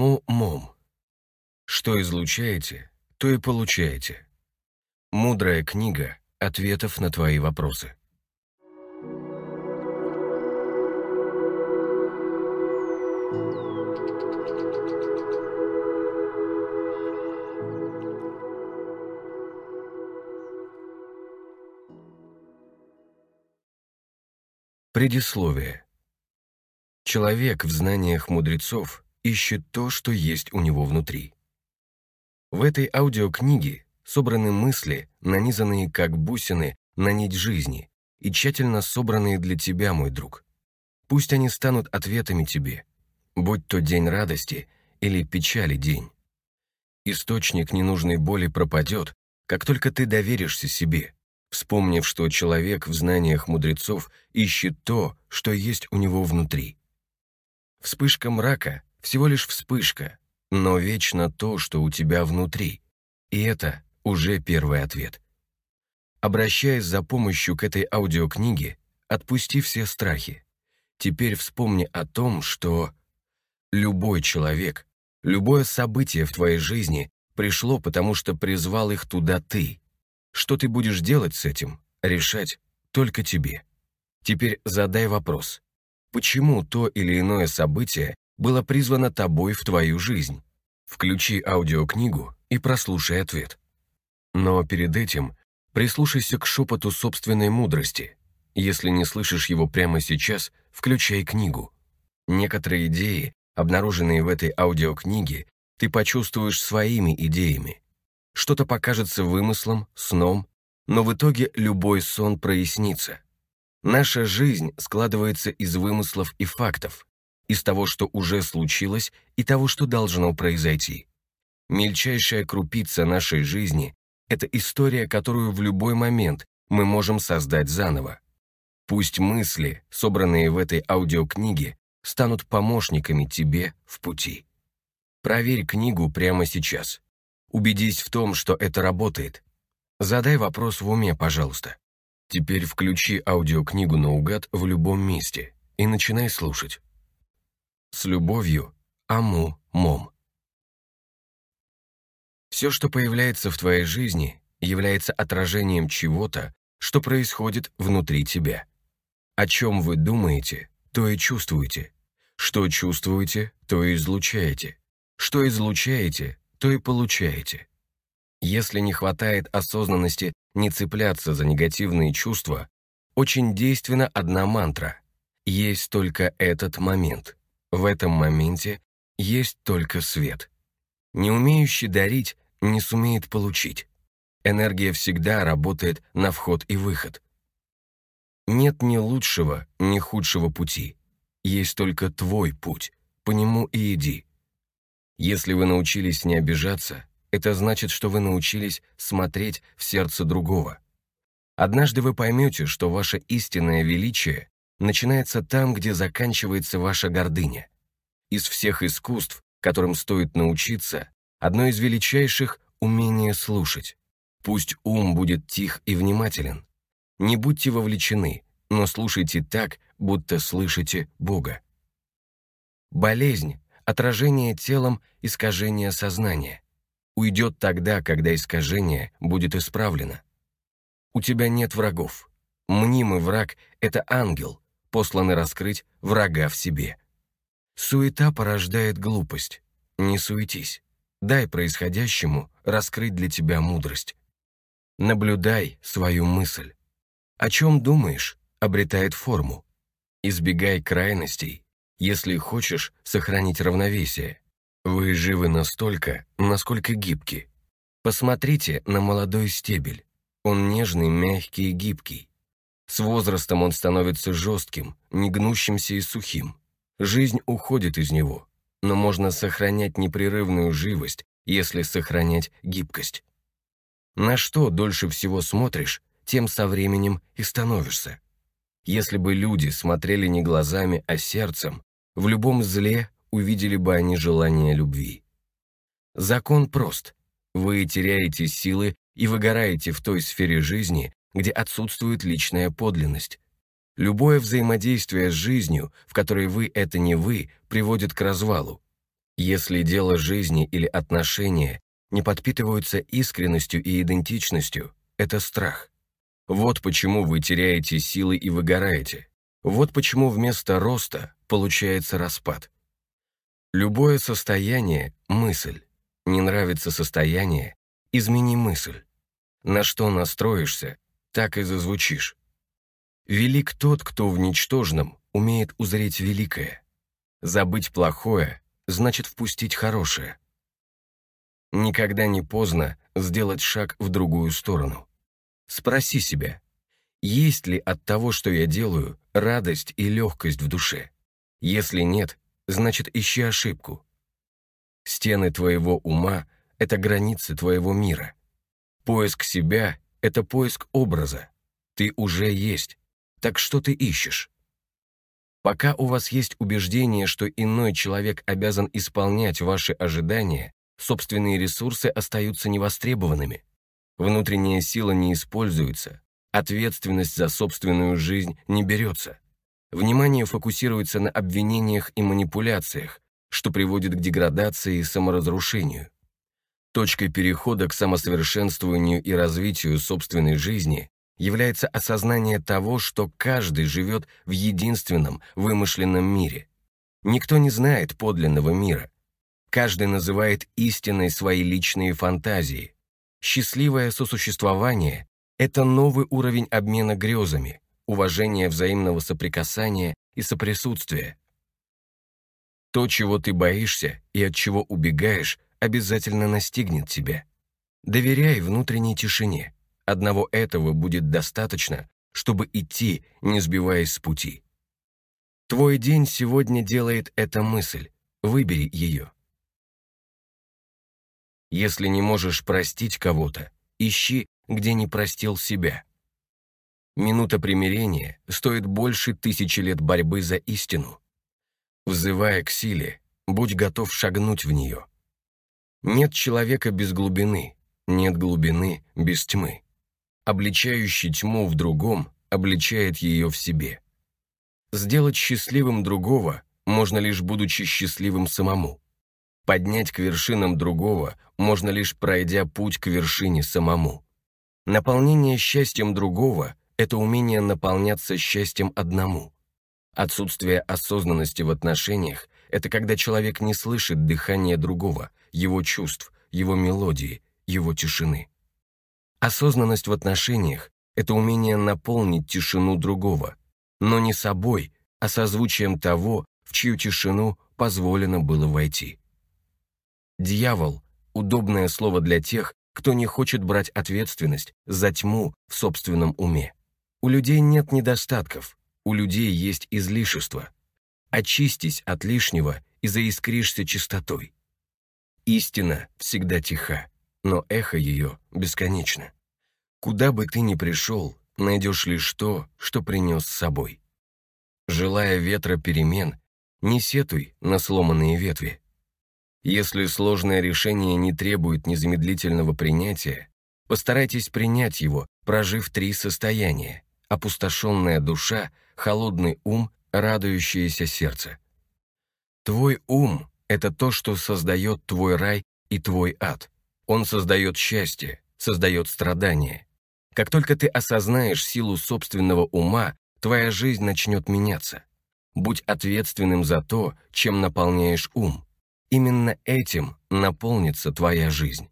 Аму-мом. Что излучаете, то и получаете. Мудрая книга ответов на твои вопросы. Предисловие. Человек в знаниях мудрецов ищет то, что есть у него внутри. В этой аудиокниге собраны мысли, нанизанные как бусины на нить жизни и тщательно собранные для тебя, мой друг. Пусть они станут ответами тебе, будь то день радости или печали день. Источник ненужной боли пропадет, как только ты доверишься себе, вспомнив, что человек в знаниях мудрецов ищет то, что есть у него внутри. Вспышка мрака — всего лишь вспышка, но вечно то, что у тебя внутри. И это уже первый ответ. Обращаясь за помощью к этой аудиокниге, отпусти все страхи. Теперь вспомни о том, что любой человек, любое событие в твоей жизни пришло, потому что призвал их туда ты. Что ты будешь делать с этим, решать только тебе. Теперь задай вопрос. Почему то или иное событие было призвано тобой в твою жизнь? Включи аудиокнигу и прослушай ответ. Но перед этим прислушайся к шепоту собственной мудрости. Если не слышишь его прямо сейчас, включай книгу. Некоторые идеи, обнаруженные в этой аудиокниге, ты почувствуешь своими идеями. Что-то покажется вымыслом, сном, но в итоге любой сон прояснится. Наша жизнь складывается из вымыслов и фактов, из того, что уже случилось, и того, что должно произойти. Мельчайшая крупица нашей жизни — это история, которую в любой момент мы можем создать заново. Пусть мысли, собранные в этой аудиокниге, станут помощниками тебе в пути. Проверь книгу прямо сейчас. Убедись в том, что это работает. Задай вопрос в уме, пожалуйста. Теперь включи аудиокнигу наугад в любом месте и начинай слушать. С любовью, Аму Мом. Все, что появляется в твоей жизни, является отражением чего-то, что происходит внутри тебя. О чем вы думаете, то и чувствуете. Что чувствуете, то и излучаете. Что излучаете, то и получаете. Если не хватает осознанности не цепляться за негативные чувства, очень действенна одна мантра. Есть только этот момент. В этом моменте есть только свет. Не умеющий дарить не сумеет получить. Энергия всегда работает на вход и выход. Нет ни лучшего, ни худшего пути. Есть только твой путь, по нему и иди. Если вы научились не обижаться, это значит, что вы научились смотреть в сердце другого. Однажды вы поймете, что ваше истинное величие начинается там, где заканчивается ваша гордыня. Из всех искусств, которым стоит научиться, одно из величайших — умение слушать. Пусть ум будет тих и внимателен. Не будьте вовлечены, но слушайте так, будто слышите Бога. Болезнь отражение телом искажения сознания. Уйдет тогда, когда искажение будет исправлено. У тебя нет врагов. Мнимый враг — это ангел, посланный раскрыть врага в себе. Суета порождает глупость. Не суетись. Дай происходящему раскрыть для тебя мудрость. Наблюдай свою мысль. О чем думаешь, обретает форму. Избегай крайностей если хочешь сохранить равновесие. Вы живы настолько, насколько гибки. Посмотрите на молодой стебель. Он нежный, мягкий и гибкий. С возрастом он становится жестким, негнущимся и сухим. Жизнь уходит из него, но можно сохранять непрерывную живость, если сохранять гибкость. На что дольше всего смотришь, тем со временем и становишься. Если бы люди смотрели не глазами, а сердцем, в любом зле увидели бы они желание любви. Закон прост. Вы теряете силы и выгораете в той сфере жизни, где отсутствует личная подлинность. Любое взаимодействие с жизнью, в которой вы — это не вы, приводит к развалу. Если дело жизни или отношения не подпитываются искренностью и идентичностью, это страх. Вот почему вы теряете силы и выгораете. Вот почему вместо роста получается распад. Любое состояние – мысль. Не нравится состояние – измени мысль. На что настроишься, так и зазвучишь. Велик тот, кто в ничтожном умеет узреть великое. Забыть плохое значит впустить хорошее. Никогда не поздно сделать шаг в другую сторону. Спроси себя, есть ли от того, что я делаю, радость и легкость в душе? Если нет, значит ищи ошибку. Стены твоего ума — это границы твоего мира. Поиск себя — это поиск образа. Ты уже есть. Так что ты ищешь? Пока у вас есть убеждение, что иной человек обязан исполнять ваши ожидания, собственные ресурсы остаются невостребованными. Внутренняя сила не используется, ответственность за собственную жизнь не берется. Внимание фокусируется на обвинениях и манипуляциях, что приводит к деградации и саморазрушению. Точкой перехода к самосовершенствованию и развитию собственной жизни является осознание того, что каждый живет в единственном вымышленном мире. Никто не знает подлинного мира. Каждый называет истиной свои личные фантазии. Счастливое сосуществование — это новый уровень обмена грезами, уважения взаимного соприкасания и соприсутствия. То, чего ты боишься и от чего убегаешь, обязательно настигнет тебя. Доверяй внутренней тишине. Одного этого будет достаточно, чтобы идти, не сбиваясь с пути. Твой день сегодня делает эта мысль. Выбери ее. Если не можешь простить кого-то, ищи, где не простил себя. Минута примирения стоит больше тысячи лет борьбы за истину. Взывая к силе, будь готов шагнуть в нее. Нет человека без глубины, нет глубины без тьмы. Обличающий тьму в другом обличает ее в себе. Сделать счастливым другого можно лишь будучи счастливым самому. Поднять к вершинам другого можно лишь пройдя путь к вершине самому. Наполнение счастьем другого – это умение наполняться счастьем одному. Отсутствие осознанности в отношениях – это когда человек не слышит дыхания другого, его чувств, его мелодии, его тишины. Осознанность в отношениях – это умение наполнить тишину другого, но не собой, а созвучием того, в чью тишину позволено было войти. Дьявол – удобное слово для тех, кто не хочет брать ответственность за тьму в собственном уме. У людей нет недостатков, у людей есть излишества. Очистись от лишнего и заискришься чистотой. Истина всегда тиха но эхо ее бесконечно. Куда бы ты ни пришел, найдешь лишь то, что принес с собой. Желая ветра перемен, не сетуй на сломанные ветви. Если сложное решение не требует незамедлительного принятия, постарайтесь принять его, прожив три состояния – опустошенная душа, холодный ум, радующееся сердце. Твой ум – это то, что создает твой рай и твой ад. Он создает счастье, создает страдания. Как только ты осознаешь силу собственного ума, твоя жизнь начнет меняться. Будь ответственным за то, чем наполняешь ум. Именно этим наполнится твоя жизнь.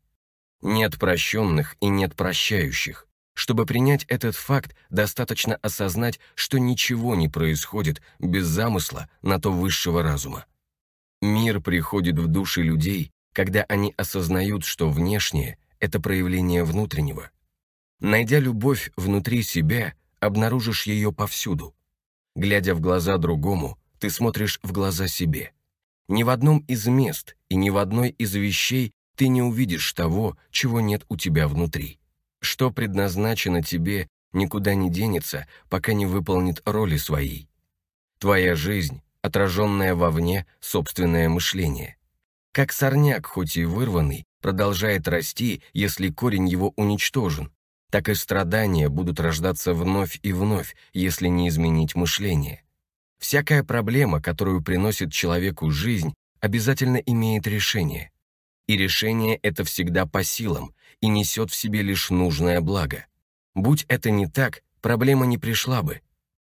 Нет прощенных и нет прощающих. Чтобы принять этот факт, достаточно осознать, что ничего не происходит без замысла на то высшего разума. Мир приходит в души людей, когда они осознают, что внешнее — это проявление внутреннего. Найдя любовь внутри себя, обнаружишь ее повсюду. Глядя в глаза другому, ты смотришь в глаза себе. Ни в одном из мест и ни в одной из вещей ты не увидишь того, чего нет у тебя внутри. Что предназначено тебе, никуда не денется, пока не выполнит роли своей. Твоя жизнь, отраженная вовне, собственное мышление. Как сорняк, хоть и вырванный, продолжает расти, если корень его уничтожен, так и страдания будут рождаться вновь и вновь, если не изменить мышление. Всякая проблема, которую приносит человеку жизнь, обязательно имеет решение. И решение это всегда по силам и несет в себе лишь нужное благо. Будь это не так, проблема не пришла бы.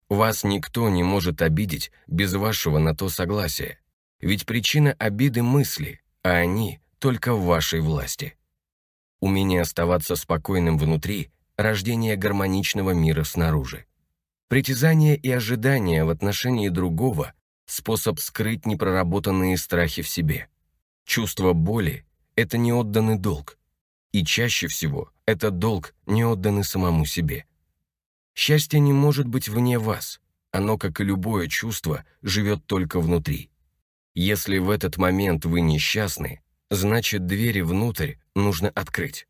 Вас никто не может обидеть без вашего на то согласия. Ведь причина обиды – мысли, а они только в вашей власти. Умение оставаться спокойным внутри – рождение гармоничного мира снаружи. Притязание и ожидание в отношении другого – способ скрыть непроработанные страхи в себе. Чувство боли – это неотданный долг. И чаще всего это долг, не отданный самому себе. Счастье не может быть вне вас. Оно, как и любое чувство, живет только внутри. Если в этот момент вы несчастны, значит двери внутрь нужно открыть.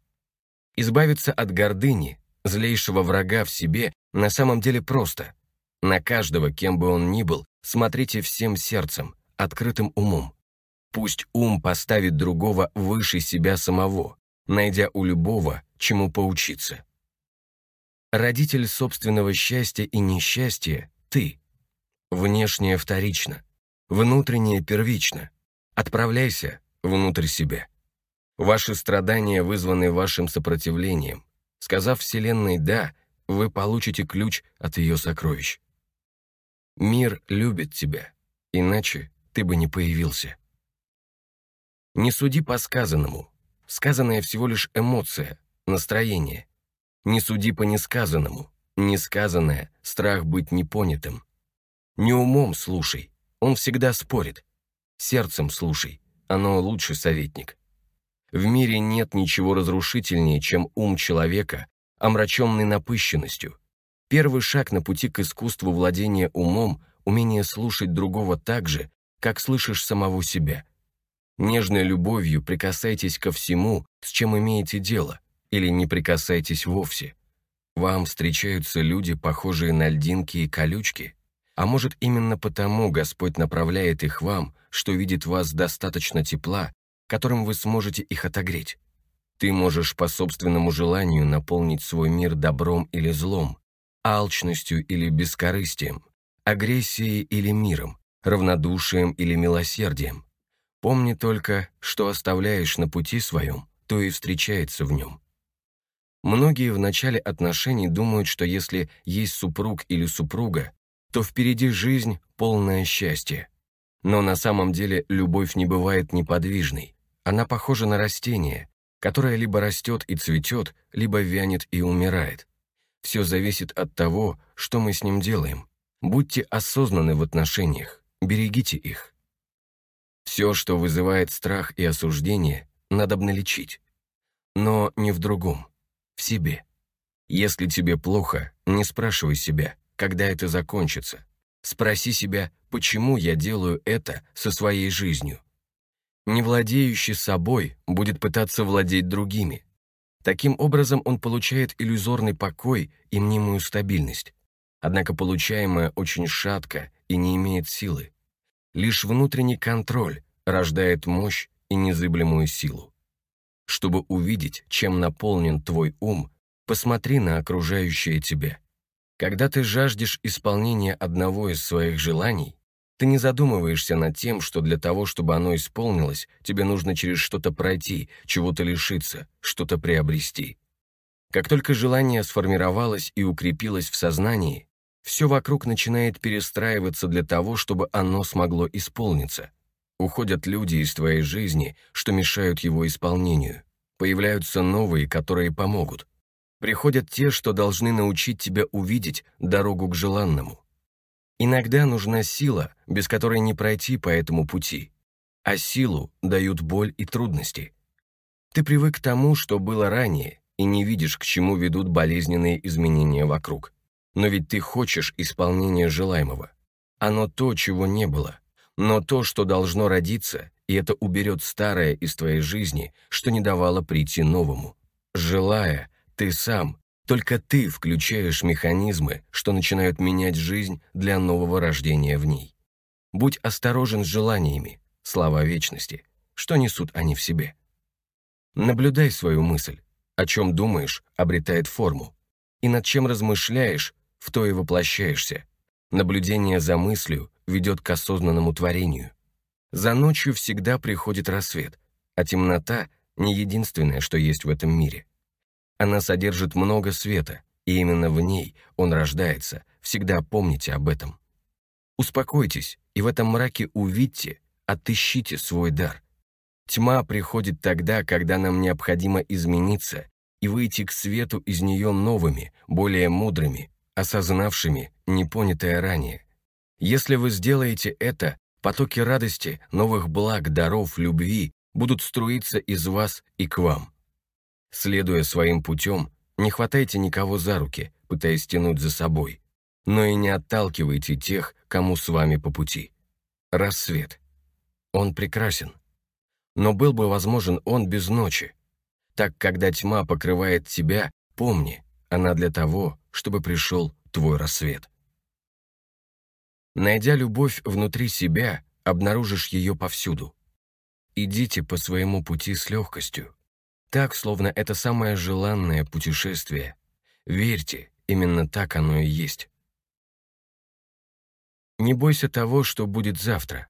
Избавиться от гордыни, злейшего врага в себе, на самом деле просто. На каждого, кем бы он ни был, смотрите всем сердцем, открытым умом. Пусть ум поставит другого выше себя самого, найдя у любого, чему поучиться. Родитель собственного счастья и несчастья – ты. Внешнее вторично, внутреннее первично. Отправляйся внутрь себя. Ваши страдания вызваны вашим сопротивлением. Сказав Вселенной «да», вы получите ключ от ее сокровищ. Мир любит тебя, иначе ты бы не появился. Не суди по сказанному. Сказанное всего лишь эмоция, настроение. Не суди по несказанному. Несказанное — страх быть непонятым. Не умом слушай, он всегда спорит. Сердцем слушай, оно лучший советник. В мире нет ничего разрушительнее, чем ум человека, омраченный напыщенностью. Первый шаг на пути к искусству владения умом — умение слушать другого так же, как слышишь самого себя. Нежной любовью прикасайтесь ко всему, с чем имеете дело — или не прикасайтесь вовсе. Вам встречаются люди, похожие на льдинки и колючки, а может именно потому Господь направляет их вам, что видит вас достаточно тепла, которым вы сможете их отогреть. Ты можешь по собственному желанию наполнить свой мир добром или злом, алчностью или бескорыстием, агрессией или миром, равнодушием или милосердием. Помни только, что оставляешь на пути своем, то и встречается в нем. Многие в начале отношений думают, что если есть супруг или супруга, то впереди жизнь полное счастье. Но на самом деле любовь не бывает неподвижной. Она похожа на растение, которое либо растет и цветет, либо вянет и умирает. Все зависит от того, что мы с ним делаем. Будьте осознанны в отношениях, берегите их. Все, что вызывает страх и осуждение, надо лечить. Но не в другом в себе. Если тебе плохо, не спрашивай себя, когда это закончится. Спроси себя, почему я делаю это со своей жизнью. Не владеющий собой будет пытаться владеть другими. Таким образом он получает иллюзорный покой и мнимую стабильность. Однако получаемое очень шатко и не имеет силы. Лишь внутренний контроль рождает мощь и незыблемую силу. Чтобы увидеть, чем наполнен твой ум, посмотри на окружающее тебя. Когда ты жаждешь исполнения одного из своих желаний, ты не задумываешься над тем, что для того, чтобы оно исполнилось, тебе нужно через что-то пройти, чего-то лишиться, что-то приобрести. Как только желание сформировалось и укрепилось в сознании, все вокруг начинает перестраиваться для того, чтобы оно смогло исполниться. Уходят люди из твоей жизни, что мешают его исполнению. Появляются новые, которые помогут. Приходят те, что должны научить тебя увидеть дорогу к желанному. Иногда нужна сила, без которой не пройти по этому пути, а силу дают боль и трудности. Ты привык к тому, что было ранее, и не видишь, к чему ведут болезненные изменения вокруг. Но ведь ты хочешь исполнения желаемого. Оно то, чего не было, но то, что должно родиться, и это уберет старое из твоей жизни, что не давало прийти новому. Желая, ты сам, только ты включаешь механизмы, что начинают менять жизнь для нового рождения в ней. Будь осторожен с желаниями, слава вечности, что несут они в себе. Наблюдай свою мысль, о чем думаешь, обретает форму, и над чем размышляешь, в то и воплощаешься. Наблюдение за мыслью ведет к осознанному творению. За ночью всегда приходит рассвет, а темнота — не единственное, что есть в этом мире. Она содержит много света, и именно в ней он рождается, всегда помните об этом. Успокойтесь, и в этом мраке увидьте, отыщите свой дар. Тьма приходит тогда, когда нам необходимо измениться и выйти к свету из нее новыми, более мудрыми, осознавшими непонятое ранее. Если вы сделаете это, потоки радости, новых благ, даров, любви будут струиться из вас и к вам. Следуя своим путем, не хватайте никого за руки, пытаясь тянуть за собой, но и не отталкивайте тех, кому с вами по пути. Рассвет. Он прекрасен. Но был бы возможен он без ночи. Так, когда тьма покрывает тебя, помни, она для того, чтобы пришел твой рассвет. Найдя любовь внутри себя, обнаружишь ее повсюду. Идите по своему пути с легкостью. Так, словно это самое желанное путешествие. Верьте, именно так оно и есть. Не бойся того, что будет завтра.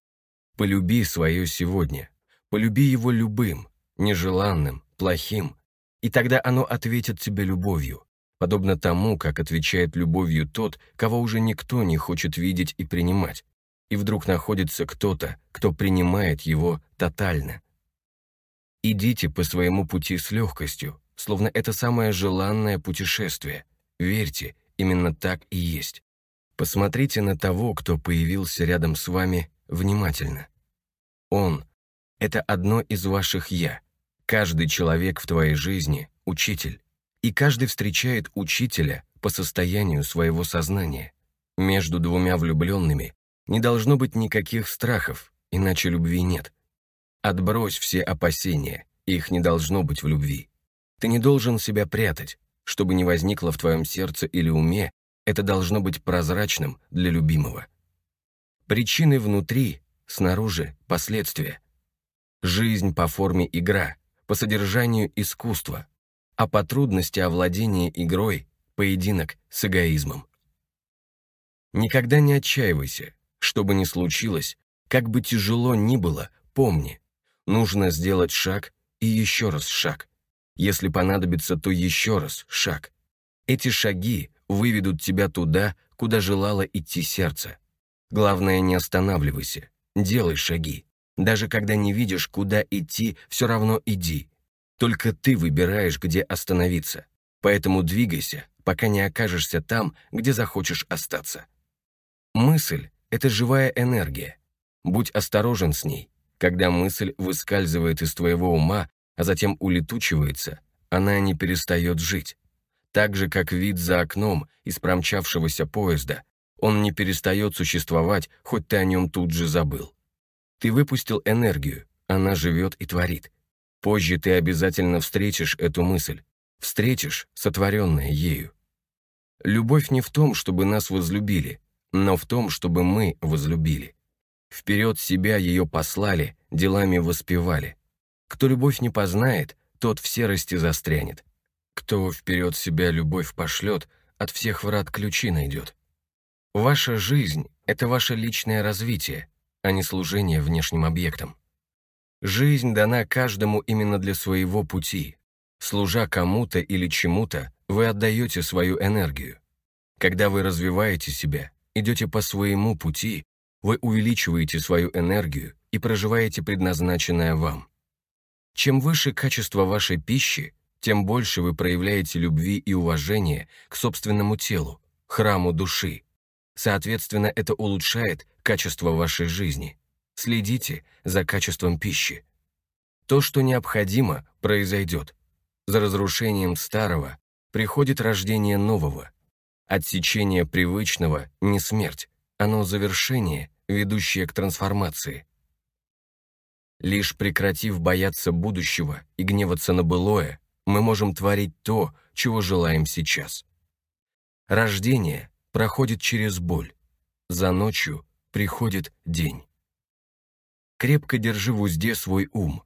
Полюби свое сегодня. Полюби его любым, нежеланным, плохим, и тогда оно ответит тебе любовью, подобно тому, как отвечает любовью тот, кого уже никто не хочет видеть и принимать, и вдруг находится кто-то, кто принимает его тотально. Идите по своему пути с легкостью, словно это самое желанное путешествие. Верьте, именно так и есть. Посмотрите на того, кто появился рядом с вами, внимательно. Он — это одно из ваших «я». Каждый человек в твоей жизни — учитель и каждый встречает учителя по состоянию своего сознания. Между двумя влюбленными не должно быть никаких страхов, иначе любви нет. Отбрось все опасения, их не должно быть в любви. Ты не должен себя прятать, чтобы не возникло в твоем сердце или уме, это должно быть прозрачным для любимого. Причины внутри, снаружи – последствия. Жизнь по форме игра, по содержанию искусство, а по трудности овладения игрой – поединок с эгоизмом. Никогда не отчаивайся, что бы ни случилось, как бы тяжело ни было, помни, нужно сделать шаг и еще раз шаг. Если понадобится, то еще раз шаг. Эти шаги выведут тебя туда, куда желало идти сердце. Главное, не останавливайся, делай шаги. Даже когда не видишь, куда идти, все равно иди. Только ты выбираешь, где остановиться. Поэтому двигайся, пока не окажешься там, где захочешь остаться. Мысль — это живая энергия. Будь осторожен с ней. Когда мысль выскальзывает из твоего ума, а затем улетучивается, она не перестает жить. Так же, как вид за окном из промчавшегося поезда, он не перестает существовать, хоть ты о нем тут же забыл. Ты выпустил энергию, она живет и творит. Позже ты обязательно встретишь эту мысль, встретишь сотворенное ею. Любовь не в том, чтобы нас возлюбили, но в том, чтобы мы возлюбили. Вперед себя ее послали, делами воспевали. Кто любовь не познает, тот в серости застрянет. Кто вперед себя любовь пошлет, от всех врат ключи найдет. Ваша жизнь — это ваше личное развитие, а не служение внешним объектам. Жизнь дана каждому именно для своего пути. Служа кому-то или чему-то, вы отдаете свою энергию. Когда вы развиваете себя, идете по своему пути, вы увеличиваете свою энергию и проживаете предназначенное вам. Чем выше качество вашей пищи, тем больше вы проявляете любви и уважения к собственному телу, храму души. Соответственно, это улучшает качество вашей жизни. Следите за качеством пищи. То, что необходимо, произойдет. За разрушением старого приходит рождение нового. Отсечение привычного – не смерть, оно завершение, ведущее к трансформации. Лишь прекратив бояться будущего и гневаться на былое, мы можем творить то, чего желаем сейчас. Рождение проходит через боль. За ночью приходит день. Крепко держи в узде свой ум.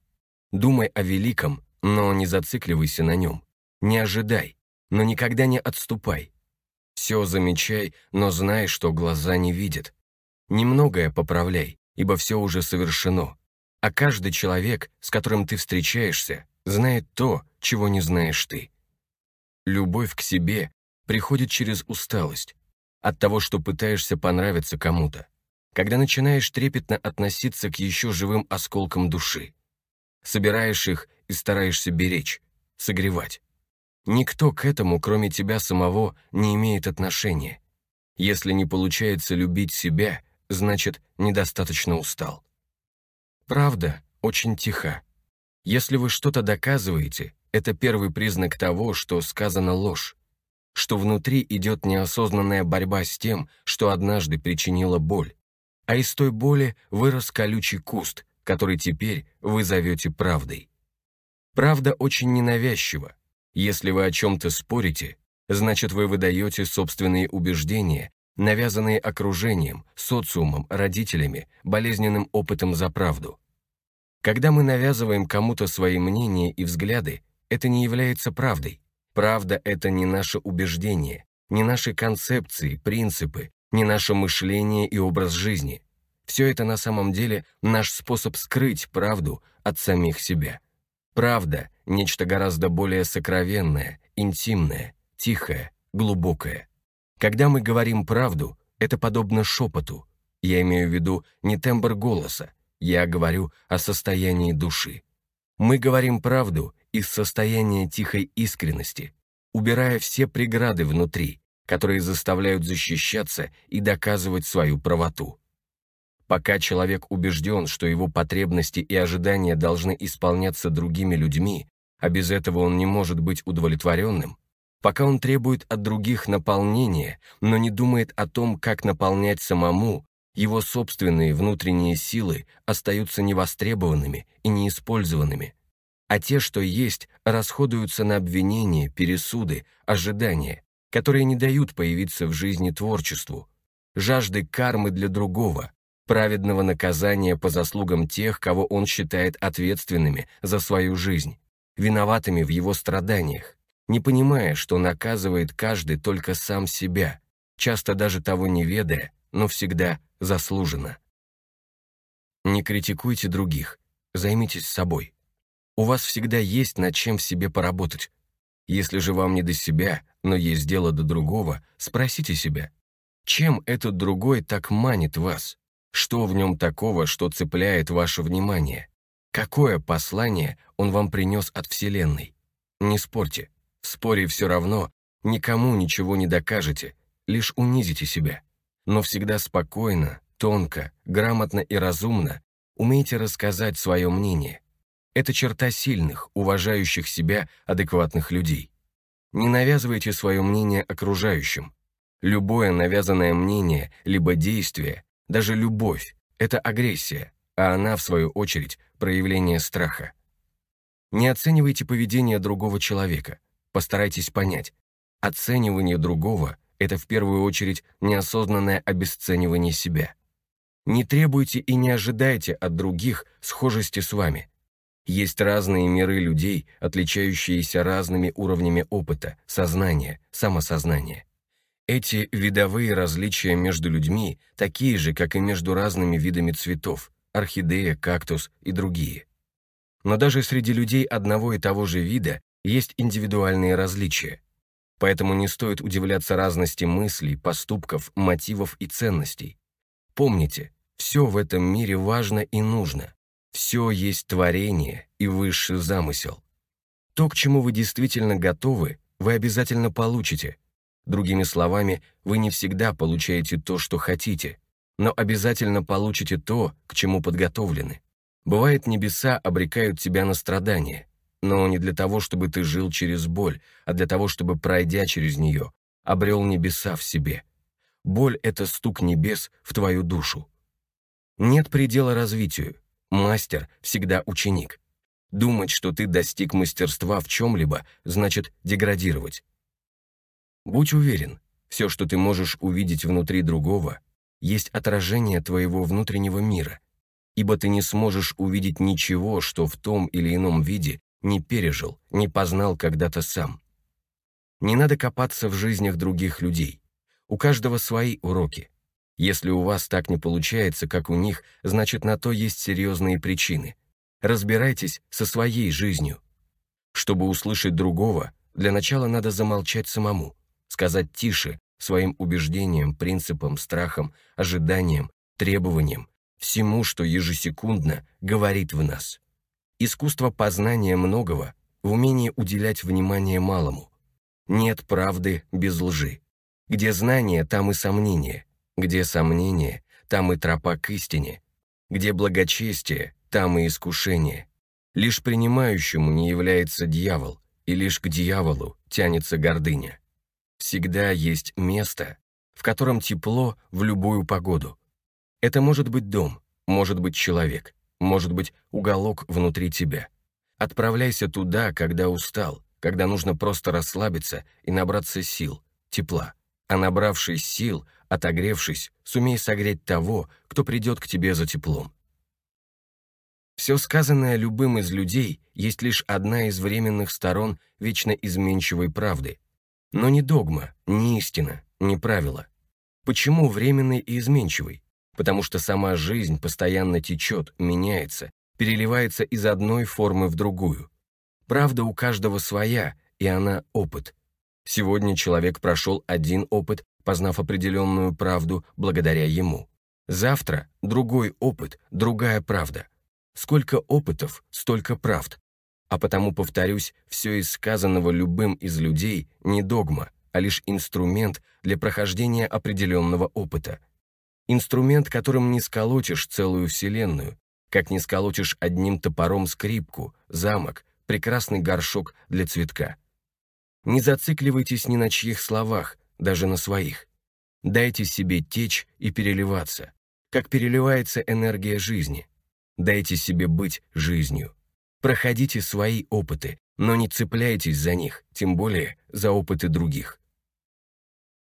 Думай о великом, но не зацикливайся на нем. Не ожидай, но никогда не отступай. Все замечай, но знай, что глаза не видят. Немногое поправляй, ибо все уже совершено, а каждый человек, с которым ты встречаешься, знает то, чего не знаешь ты. Любовь к себе приходит через усталость, от того, что пытаешься понравиться кому-то, когда начинаешь трепетно относиться к еще живым осколкам души. Собираешь их и стараешься беречь, согревать. Никто к этому, кроме тебя самого, не имеет отношения. Если не получается любить себя, значит, недостаточно устал. Правда очень тиха. Если вы что-то доказываете, это первый признак того, что сказана ложь, что внутри идет неосознанная борьба с тем, что однажды причинило боль, а из той боли вырос колючий куст, который теперь вы зовете правдой. Правда очень ненавязчива. Если вы о чем-то спорите, значит вы выдаете собственные убеждения, навязанные окружением, социумом, родителями, болезненным опытом за правду. Когда мы навязываем кому-то свои мнения и взгляды, это не является правдой. Правда — это не наше убеждение, не наши концепции, принципы, не наше мышление и образ жизни. Все это на самом деле наш способ скрыть правду от самих себя. Правда — нечто гораздо более сокровенное, интимное, тихое, глубокое. Когда мы говорим правду, это подобно шепоту. Я имею в виду не тембр голоса, я говорю о состоянии души. Мы говорим правду из состояния тихой искренности, убирая все преграды внутри, которые заставляют защищаться и доказывать свою правоту. Пока человек убежден, что его потребности и ожидания должны исполняться другими людьми, а без этого он не может быть удовлетворенным, пока он требует от других наполнения, но не думает о том, как наполнять самому, его собственные внутренние силы остаются невостребованными и неиспользованными, а те, что есть, расходуются на обвинения, пересуды, ожидания, которые не дают появиться в жизни творчеству, жажды кармы для другого, праведного наказания по заслугам тех, кого он считает ответственными за свою жизнь, виноватыми в его страданиях, не понимая, что наказывает каждый только сам себя, часто даже того не ведая, но всегда заслуженно. Не критикуйте других, займитесь собой. У вас всегда есть над чем в себе поработать. Если же вам не до себя, но есть дело до другого, спросите себя, чем этот другой так манит вас? Что в нем такого, что цепляет ваше внимание? Какое послание он вам принес от Вселенной? Не спорьте. В споре все равно никому ничего не докажете, лишь унизите себя. Но всегда спокойно, тонко, грамотно и разумно умейте рассказать свое мнение. Это черта сильных, уважающих себя, адекватных людей. Не навязывайте свое мнение окружающим. Любое навязанное мнение, либо действие даже любовь — это агрессия, а она, в свою очередь, проявление страха. Не оценивайте поведение другого человека. Постарайтесь понять. Оценивание другого — это в первую очередь неосознанное обесценивание себя. Не требуйте и не ожидайте от других схожести с вами. Есть разные миры людей, отличающиеся разными уровнями опыта, сознания, самосознания. Эти видовые различия между людьми такие же, как и между разными видами цветов, орхидея, кактус и другие. Но даже среди людей одного и того же вида есть индивидуальные различия. Поэтому не стоит удивляться разности мыслей, поступков, мотивов и ценностей. Помните, все в этом мире важно и нужно. Все есть творение и высший замысел. То, к чему вы действительно готовы, вы обязательно получите – Другими словами, вы не всегда получаете то, что хотите, но обязательно получите то, к чему подготовлены. Бывает, небеса обрекают тебя на страдания, но не для того, чтобы ты жил через боль, а для того, чтобы, пройдя через нее, обрел небеса в себе. Боль — это стук небес в твою душу. Нет предела развитию. Мастер всегда ученик. Думать, что ты достиг мастерства в чем-либо, значит деградировать. Будь уверен, все, что ты можешь увидеть внутри другого, есть отражение твоего внутреннего мира, ибо ты не сможешь увидеть ничего, что в том или ином виде не пережил, не познал когда-то сам. Не надо копаться в жизнях других людей. У каждого свои уроки. Если у вас так не получается, как у них, значит на то есть серьезные причины. Разбирайтесь со своей жизнью. Чтобы услышать другого, для начала надо замолчать самому, сказать тише своим убеждениям, принципам, страхам, ожиданиям, требованиям, всему, что ежесекундно говорит в нас. Искусство познания многого в умении уделять внимание малому. Нет правды без лжи. Где знание, там и сомнение. Где сомнение, там и тропа к истине. Где благочестие, там и искушение. Лишь принимающему не является дьявол, и лишь к дьяволу тянется гордыня. Всегда есть место, в котором тепло в любую погоду. Это может быть дом, может быть человек, может быть уголок внутри тебя. Отправляйся туда, когда устал, когда нужно просто расслабиться и набраться сил, тепла. А набравшись сил, Отогревшись, сумей согреть того, кто придет к тебе за теплом. Все сказанное любым из людей есть лишь одна из временных сторон вечно изменчивой правды. Но не догма, не истина, не правило. Почему временный и изменчивый? Потому что сама жизнь постоянно течет, меняется, переливается из одной формы в другую. Правда у каждого своя, и она опыт. Сегодня человек прошел один опыт, познав определенную правду благодаря ему. Завтра другой опыт, другая правда. Сколько опытов, столько правд. А потому, повторюсь, все из сказанного любым из людей не догма, а лишь инструмент для прохождения определенного опыта. Инструмент, которым не сколотишь целую вселенную, как не сколотишь одним топором скрипку, замок, прекрасный горшок для цветка. Не зацикливайтесь ни на чьих словах, даже на своих. Дайте себе течь и переливаться, как переливается энергия жизни. Дайте себе быть жизнью. Проходите свои опыты, но не цепляйтесь за них, тем более за опыты других.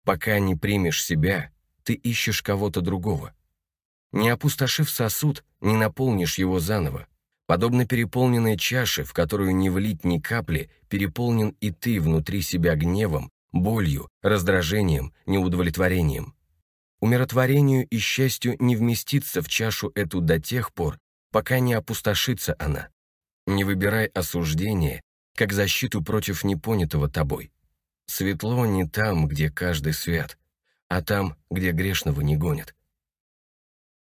Пока не примешь себя, ты ищешь кого-то другого. Не опустошив сосуд, не наполнишь его заново. Подобно переполненной чаше, в которую не влить ни капли, переполнен и ты внутри себя гневом, болью, раздражением, неудовлетворением. Умиротворению и счастью не вместиться в чашу эту до тех пор, пока не опустошится она. Не выбирай осуждение, как защиту против непонятого тобой. Светло не там, где каждый свят, а там, где грешного не гонят.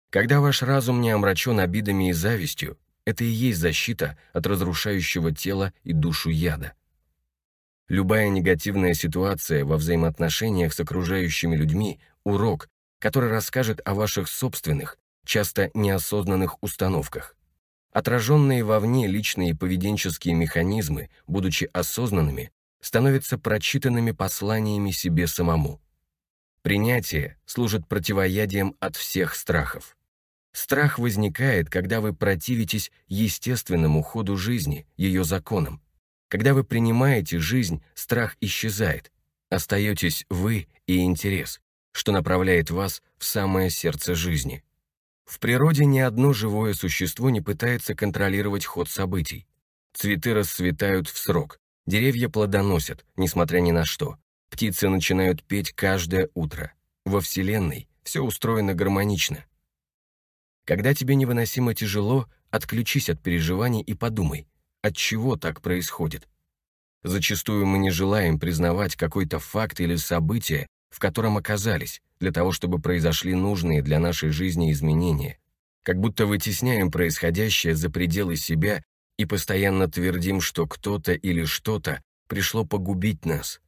Когда ваш разум не омрачен обидами и завистью, это и есть защита от разрушающего тела и душу яда. Любая негативная ситуация во взаимоотношениях с окружающими людьми – урок, который расскажет о ваших собственных, часто неосознанных установках. Отраженные вовне личные поведенческие механизмы, будучи осознанными, становятся прочитанными посланиями себе самому. Принятие служит противоядием от всех страхов. Страх возникает, когда вы противитесь естественному ходу жизни, ее законам. Когда вы принимаете жизнь, страх исчезает. Остаетесь вы и интерес, что направляет вас в самое сердце жизни. В природе ни одно живое существо не пытается контролировать ход событий. Цветы расцветают в срок, деревья плодоносят, несмотря ни на что. Птицы начинают петь каждое утро. Во Вселенной все устроено гармонично. Когда тебе невыносимо тяжело, отключись от переживаний и подумай, от чего так происходит. Зачастую мы не желаем признавать какой-то факт или событие, в котором оказались, для того, чтобы произошли нужные для нашей жизни изменения. Как будто вытесняем происходящее за пределы себя и постоянно твердим, что кто-то или что-то пришло погубить нас.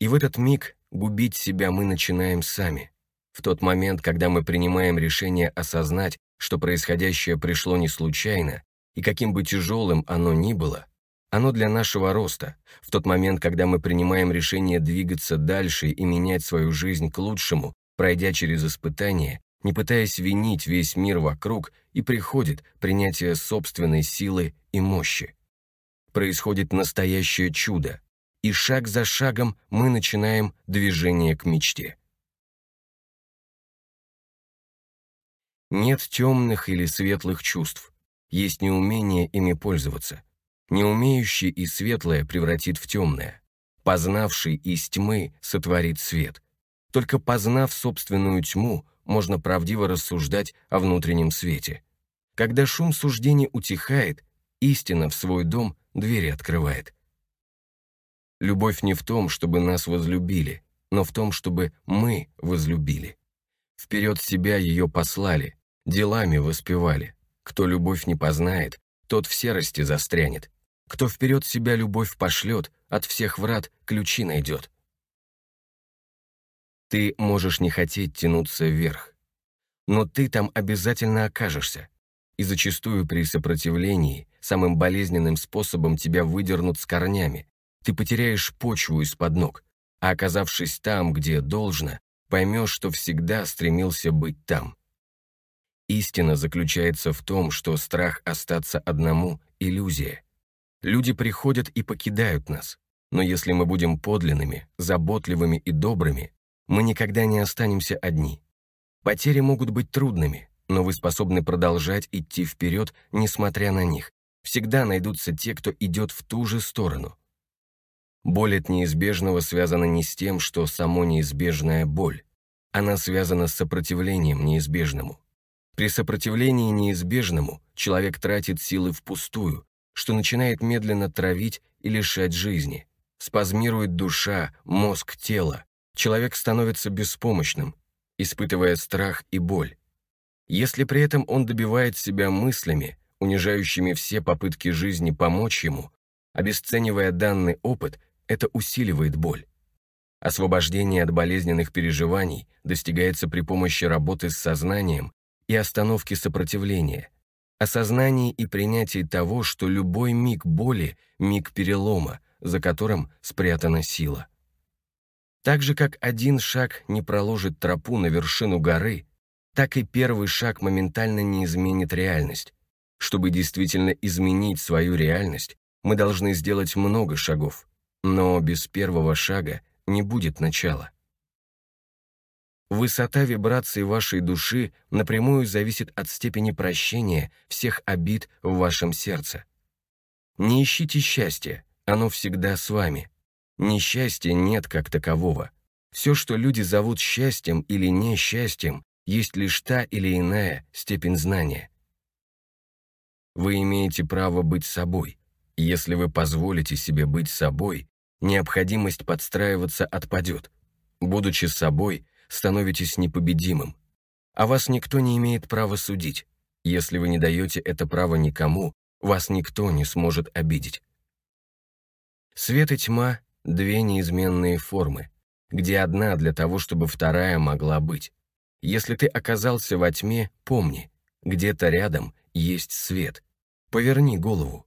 И в этот миг губить себя мы начинаем сами. В тот момент, когда мы принимаем решение осознать, что происходящее пришло не случайно, и каким бы тяжелым оно ни было, оно для нашего роста. В тот момент, когда мы принимаем решение двигаться дальше и менять свою жизнь к лучшему, пройдя через испытания, не пытаясь винить весь мир вокруг, и приходит принятие собственной силы и мощи. Происходит настоящее чудо, и шаг за шагом мы начинаем движение к мечте. Нет темных или светлых чувств, есть неумение ими пользоваться. Неумеющий и светлое превратит в темное. Познавший из тьмы сотворит свет. Только познав собственную тьму, можно правдиво рассуждать о внутреннем свете. Когда шум суждений утихает, истина в свой дом двери открывает. Любовь не в том, чтобы нас возлюбили, но в том, чтобы мы возлюбили. Вперед себя ее послали, делами воспевали. Кто любовь не познает, тот в серости застрянет. Кто вперед себя любовь пошлет, от всех врат ключи найдет. Ты можешь не хотеть тянуться вверх, но ты там обязательно окажешься, и зачастую при сопротивлении самым болезненным способом тебя выдернут с корнями, ты потеряешь почву из-под ног, а оказавшись там, где должно, поймешь, что всегда стремился быть там. Истина заключается в том, что страх остаться одному — иллюзия. Люди приходят и покидают нас, но если мы будем подлинными, заботливыми и добрыми, мы никогда не останемся одни. Потери могут быть трудными, но вы способны продолжать идти вперед, несмотря на них. Всегда найдутся те, кто идет в ту же сторону. Боль от неизбежного связана не с тем, что само неизбежная боль. Она связана с сопротивлением неизбежному. При сопротивлении неизбежному человек тратит силы впустую, что начинает медленно травить и лишать жизни. Спазмирует душа, мозг, тело, человек становится беспомощным, испытывая страх и боль. Если при этом он добивает себя мыслями, унижающими все попытки жизни помочь ему, обесценивая данный опыт, это усиливает боль. Освобождение от болезненных переживаний достигается при помощи работы с сознанием и остановки сопротивления, осознании и принятии того, что любой миг боли – миг перелома, за которым спрятана сила. Так же, как один шаг не проложит тропу на вершину горы, так и первый шаг моментально не изменит реальность. Чтобы действительно изменить свою реальность, мы должны сделать много шагов, но без первого шага не будет начала. Высота вибраций вашей души напрямую зависит от степени прощения всех обид в вашем сердце. Не ищите счастья, оно всегда с вами. Несчастья нет как такового. Все, что люди зовут счастьем или несчастьем, есть лишь та или иная степень знания. Вы имеете право быть собой. Если вы позволите себе быть собой, необходимость подстраиваться отпадет. Будучи собой, становитесь непобедимым. А вас никто не имеет права судить. Если вы не даете это право никому, вас никто не сможет обидеть. Свет и тьма две неизменные формы, где одна для того, чтобы вторая могла быть. Если ты оказался во тьме, помни, где-то рядом есть свет. Поверни голову.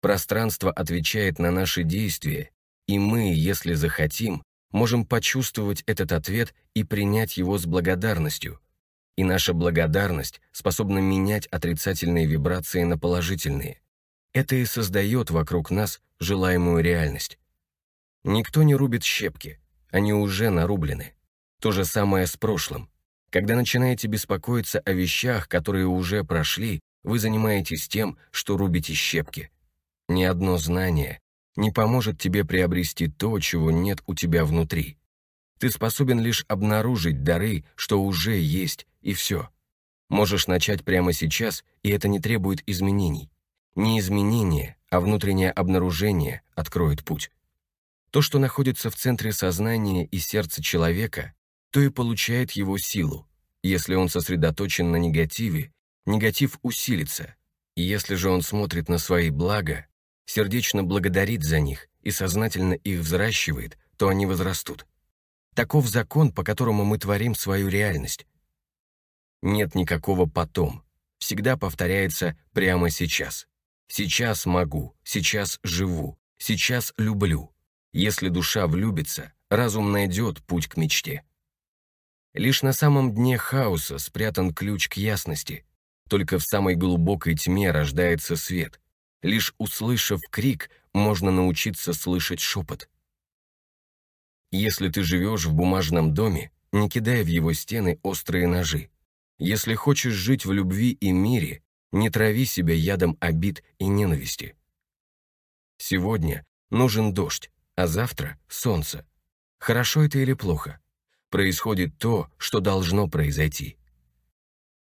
Пространство отвечает на наши действия, и мы, если захотим, можем почувствовать этот ответ и принять его с благодарностью. И наша благодарность способна менять отрицательные вибрации на положительные. Это и создает вокруг нас желаемую реальность. Никто не рубит щепки, они уже нарублены. То же самое с прошлым. Когда начинаете беспокоиться о вещах, которые уже прошли, вы занимаетесь тем, что рубите щепки. Ни одно знание не поможет тебе приобрести то, чего нет у тебя внутри. Ты способен лишь обнаружить дары, что уже есть, и все. Можешь начать прямо сейчас, и это не требует изменений. Не изменение, а внутреннее обнаружение откроет путь. То, что находится в центре сознания и сердца человека, то и получает его силу. Если он сосредоточен на негативе, негатив усилится. Если же он смотрит на свои блага, сердечно благодарит за них и сознательно их взращивает, то они возрастут. Таков закон, по которому мы творим свою реальность. Нет никакого «потом». Всегда повторяется «прямо сейчас». Сейчас могу, сейчас живу, сейчас люблю. Если душа влюбится, разум найдет путь к мечте. Лишь на самом дне хаоса спрятан ключ к ясности. Только в самой глубокой тьме рождается свет. Лишь услышав крик, можно научиться слышать шепот. Если ты живешь в бумажном доме, не кидай в его стены острые ножи. Если хочешь жить в любви и мире, не трави себя ядом обид и ненависти. Сегодня нужен дождь, а завтра — солнце. Хорошо это или плохо? происходит то, что должно произойти.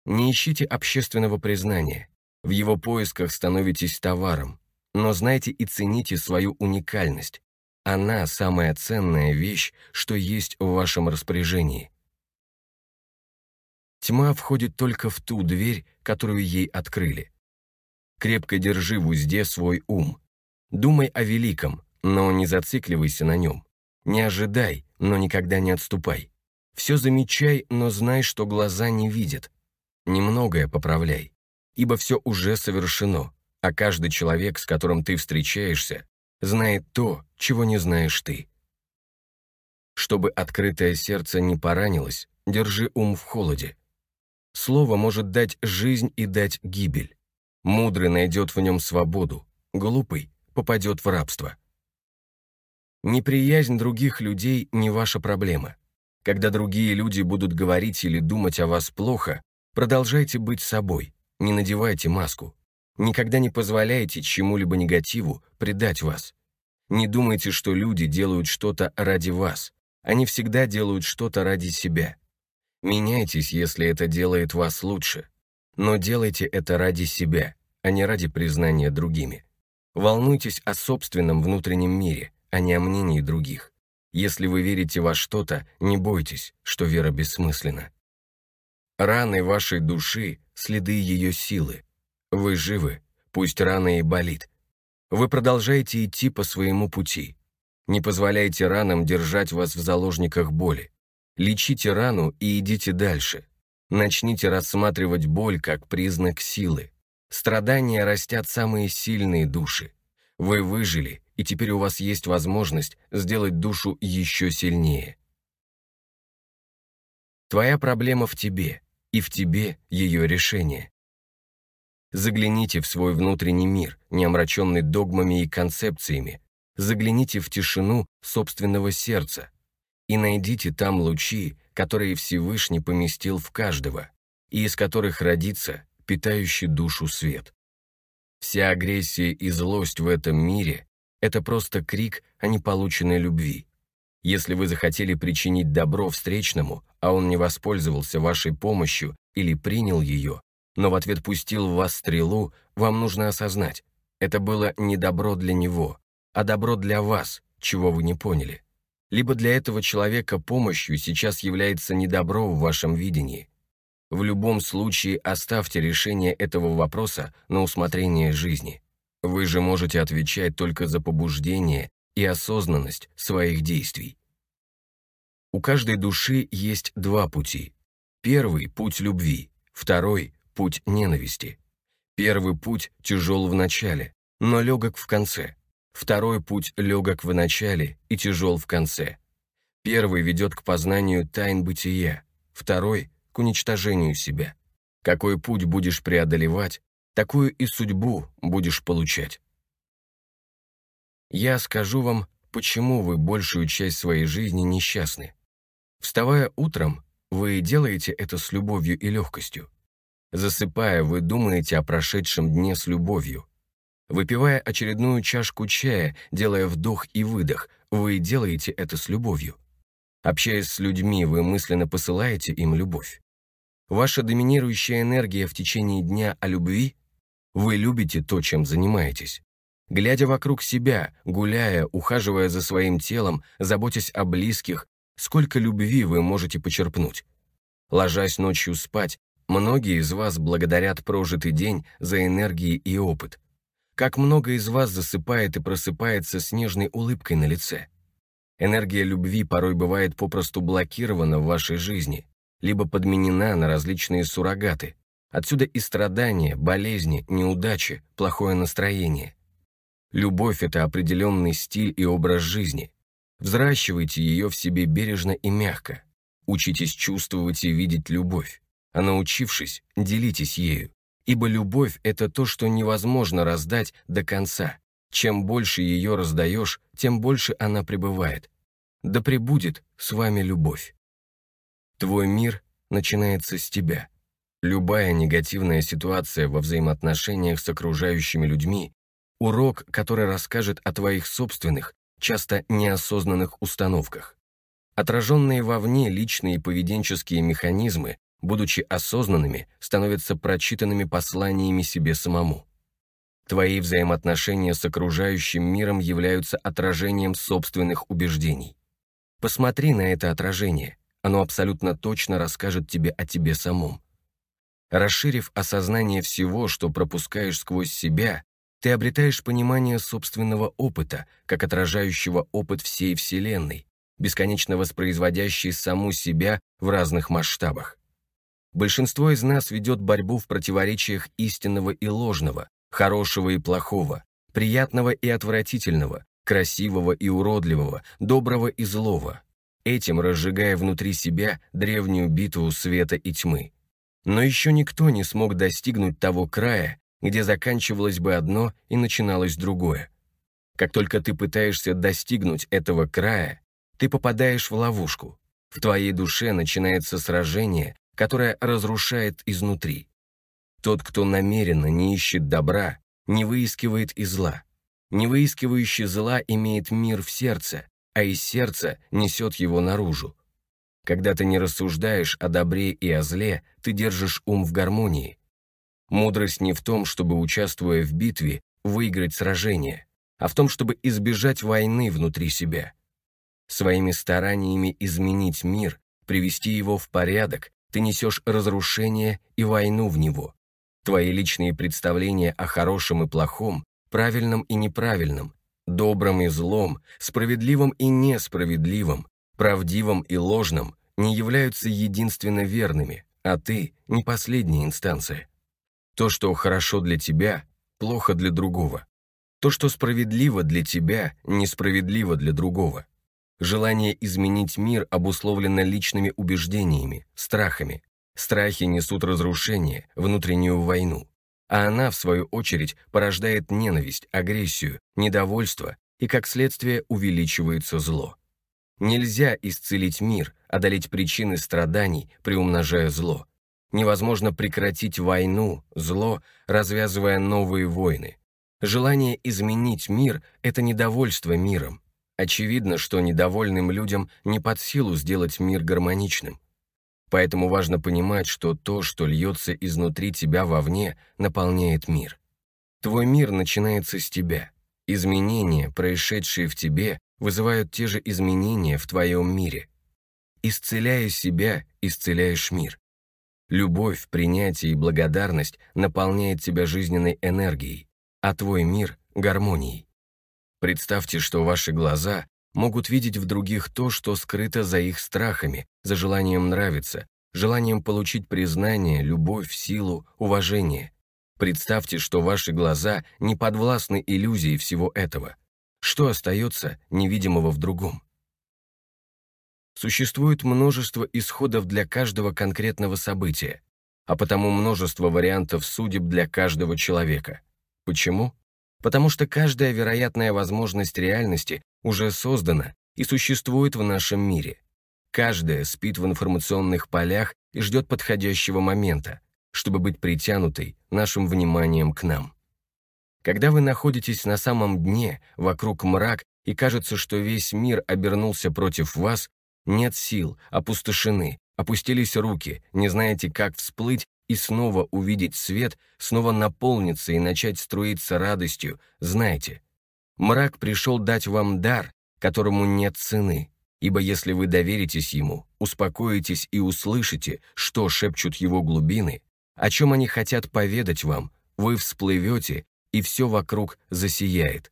Не ищите общественного признания, в его поисках становитесь товаром, но знайте и цените свою уникальность. Она самая ценная вещь, что есть в вашем распоряжении. Тьма входит только в ту дверь, которую ей открыли. Крепко держи в узде свой ум. Думай о великом, но не зацикливайся на нем. Не ожидай, но никогда не отступай. Все замечай, но знай, что глаза не видят. Немногое поправляй, ибо все уже совершено, а каждый человек, с которым ты встречаешься, знает то, чего не знаешь ты. Чтобы открытое сердце не поранилось, держи ум в холоде. Слово может дать жизнь и дать гибель. Мудрый найдет в нем свободу, глупый попадет в рабство. Неприязнь других людей не ваша проблема. Когда другие люди будут говорить или думать о вас плохо, продолжайте быть собой, не надевайте маску. Никогда не позволяйте чему-либо негативу предать вас. Не думайте, что люди делают что-то ради вас. Они всегда делают что-то ради себя. Меняйтесь, если это делает вас лучше. Но делайте это ради себя, а не ради признания другими. Волнуйтесь о собственном внутреннем мире, а не о мнении других. Если вы верите во что-то, не бойтесь, что вера бессмысленна. Раны вашей души – следы ее силы. Вы живы, пусть рана и болит. Вы продолжаете идти по своему пути. Не позволяйте ранам держать вас в заложниках боли. Лечите рану и идите дальше. Начните рассматривать боль как признак силы. Страдания растят самые сильные души. Вы выжили, и теперь у вас есть возможность сделать душу еще сильнее. Твоя проблема в тебе, и в тебе ее решение. Загляните в свой внутренний мир, не омраченный догмами и концепциями. Загляните в тишину собственного сердца и найдите там лучи, которые Всевышний поместил в каждого, и из которых родится питающий душу свет. Вся агрессия и злость в этом мире – это просто крик о неполученной любви. Если вы захотели причинить добро встречному, а он не воспользовался вашей помощью или принял ее, но в ответ пустил в вас стрелу, вам нужно осознать, это было не добро для него, а добро для вас, чего вы не поняли. Либо для этого человека помощью сейчас является не добро в вашем видении, в любом случае оставьте решение этого вопроса на усмотрение жизни. Вы же можете отвечать только за побуждение и осознанность своих действий. У каждой души есть два пути. Первый – путь любви, второй – путь ненависти. Первый путь тяжел в начале, но легок в конце. Второй путь легок в начале и тяжел в конце. Первый ведет к познанию тайн бытия, второй к уничтожению себя. Какой путь будешь преодолевать, такую и судьбу будешь получать. Я скажу вам, почему вы большую часть своей жизни несчастны. Вставая утром, вы делаете это с любовью и легкостью. Засыпая, вы думаете о прошедшем дне с любовью. Выпивая очередную чашку чая, делая вдох и выдох, вы делаете это с любовью. Общаясь с людьми, вы мысленно посылаете им любовь. Ваша доминирующая энергия в течение дня о любви? Вы любите то, чем занимаетесь. Глядя вокруг себя, гуляя, ухаживая за своим телом, заботясь о близких, сколько любви вы можете почерпнуть. Ложась ночью спать, многие из вас благодарят прожитый день за энергии и опыт. Как много из вас засыпает и просыпается с нежной улыбкой на лице. Энергия любви порой бывает попросту блокирована в вашей жизни, либо подменена на различные суррогаты. Отсюда и страдания, болезни, неудачи, плохое настроение. Любовь – это определенный стиль и образ жизни. Взращивайте ее в себе бережно и мягко. Учитесь чувствовать и видеть любовь, а научившись, делитесь ею. Ибо любовь – это то, что невозможно раздать до конца. Чем больше ее раздаешь, тем больше она пребывает. Да пребудет с вами любовь. Твой мир начинается с тебя. Любая негативная ситуация во взаимоотношениях с окружающими людьми – урок, который расскажет о твоих собственных, часто неосознанных установках. Отраженные вовне личные поведенческие механизмы, будучи осознанными, становятся прочитанными посланиями себе самому. Твои взаимоотношения с окружающим миром являются отражением собственных убеждений. Посмотри на это отражение, оно абсолютно точно расскажет тебе о тебе самом. Расширив осознание всего, что пропускаешь сквозь себя, ты обретаешь понимание собственного опыта, как отражающего опыт всей Вселенной, бесконечно воспроизводящий саму себя в разных масштабах. Большинство из нас ведет борьбу в противоречиях истинного и ложного, хорошего и плохого, приятного и отвратительного, красивого и уродливого, доброго и злого, этим разжигая внутри себя древнюю битву света и тьмы. Но еще никто не смог достигнуть того края, где заканчивалось бы одно и начиналось другое. Как только ты пытаешься достигнуть этого края, ты попадаешь в ловушку. В твоей душе начинается сражение, которое разрушает изнутри. Тот, кто намеренно не ищет добра, не выискивает и зла. Не выискивающий зла имеет мир в сердце, а из сердца несет его наружу. Когда ты не рассуждаешь о добре и о зле, ты держишь ум в гармонии. Мудрость не в том, чтобы, участвуя в битве, выиграть сражение, а в том, чтобы избежать войны внутри себя. Своими стараниями изменить мир, привести его в порядок, ты несешь разрушение и войну в него. Твои личные представления о хорошем и плохом, правильном и неправильном, добром и злом, справедливом и несправедливом, правдивом и ложным не являются единственно верными, а ты — не последняя инстанция. То, что хорошо для тебя, плохо для другого. То, что справедливо для тебя, несправедливо для другого. Желание изменить мир обусловлено личными убеждениями, страхами, Страхи несут разрушение, внутреннюю войну. А она, в свою очередь, порождает ненависть, агрессию, недовольство и, как следствие, увеличивается зло. Нельзя исцелить мир, одолеть причины страданий, приумножая зло. Невозможно прекратить войну, зло, развязывая новые войны. Желание изменить мир – это недовольство миром. Очевидно, что недовольным людям не под силу сделать мир гармоничным. Поэтому важно понимать, что то, что льется изнутри тебя вовне, наполняет мир. Твой мир начинается с тебя. Изменения, происшедшие в тебе, вызывают те же изменения в твоем мире. Исцеляя себя, исцеляешь мир. Любовь, принятие и благодарность наполняет тебя жизненной энергией, а твой мир — гармонией. Представьте, что ваши глаза могут видеть в других то, что скрыто за их страхами, за желанием нравиться, желанием получить признание, любовь, силу, уважение. Представьте, что ваши глаза не подвластны иллюзии всего этого. Что остается невидимого в другом? Существует множество исходов для каждого конкретного события, а потому множество вариантов судеб для каждого человека. Почему? Потому что каждая вероятная возможность реальности уже создана и существует в нашем мире. Каждая спит в информационных полях и ждет подходящего момента, чтобы быть притянутой нашим вниманием к нам. Когда вы находитесь на самом дне, вокруг мрак, и кажется, что весь мир обернулся против вас, нет сил, опустошены, опустились руки, не знаете, как всплыть и снова увидеть свет, снова наполниться и начать струиться радостью, знайте, Мрак пришел дать вам дар, которому нет цены, ибо если вы доверитесь ему, успокоитесь и услышите, что шепчут его глубины, о чем они хотят поведать вам, вы всплывете, и все вокруг засияет.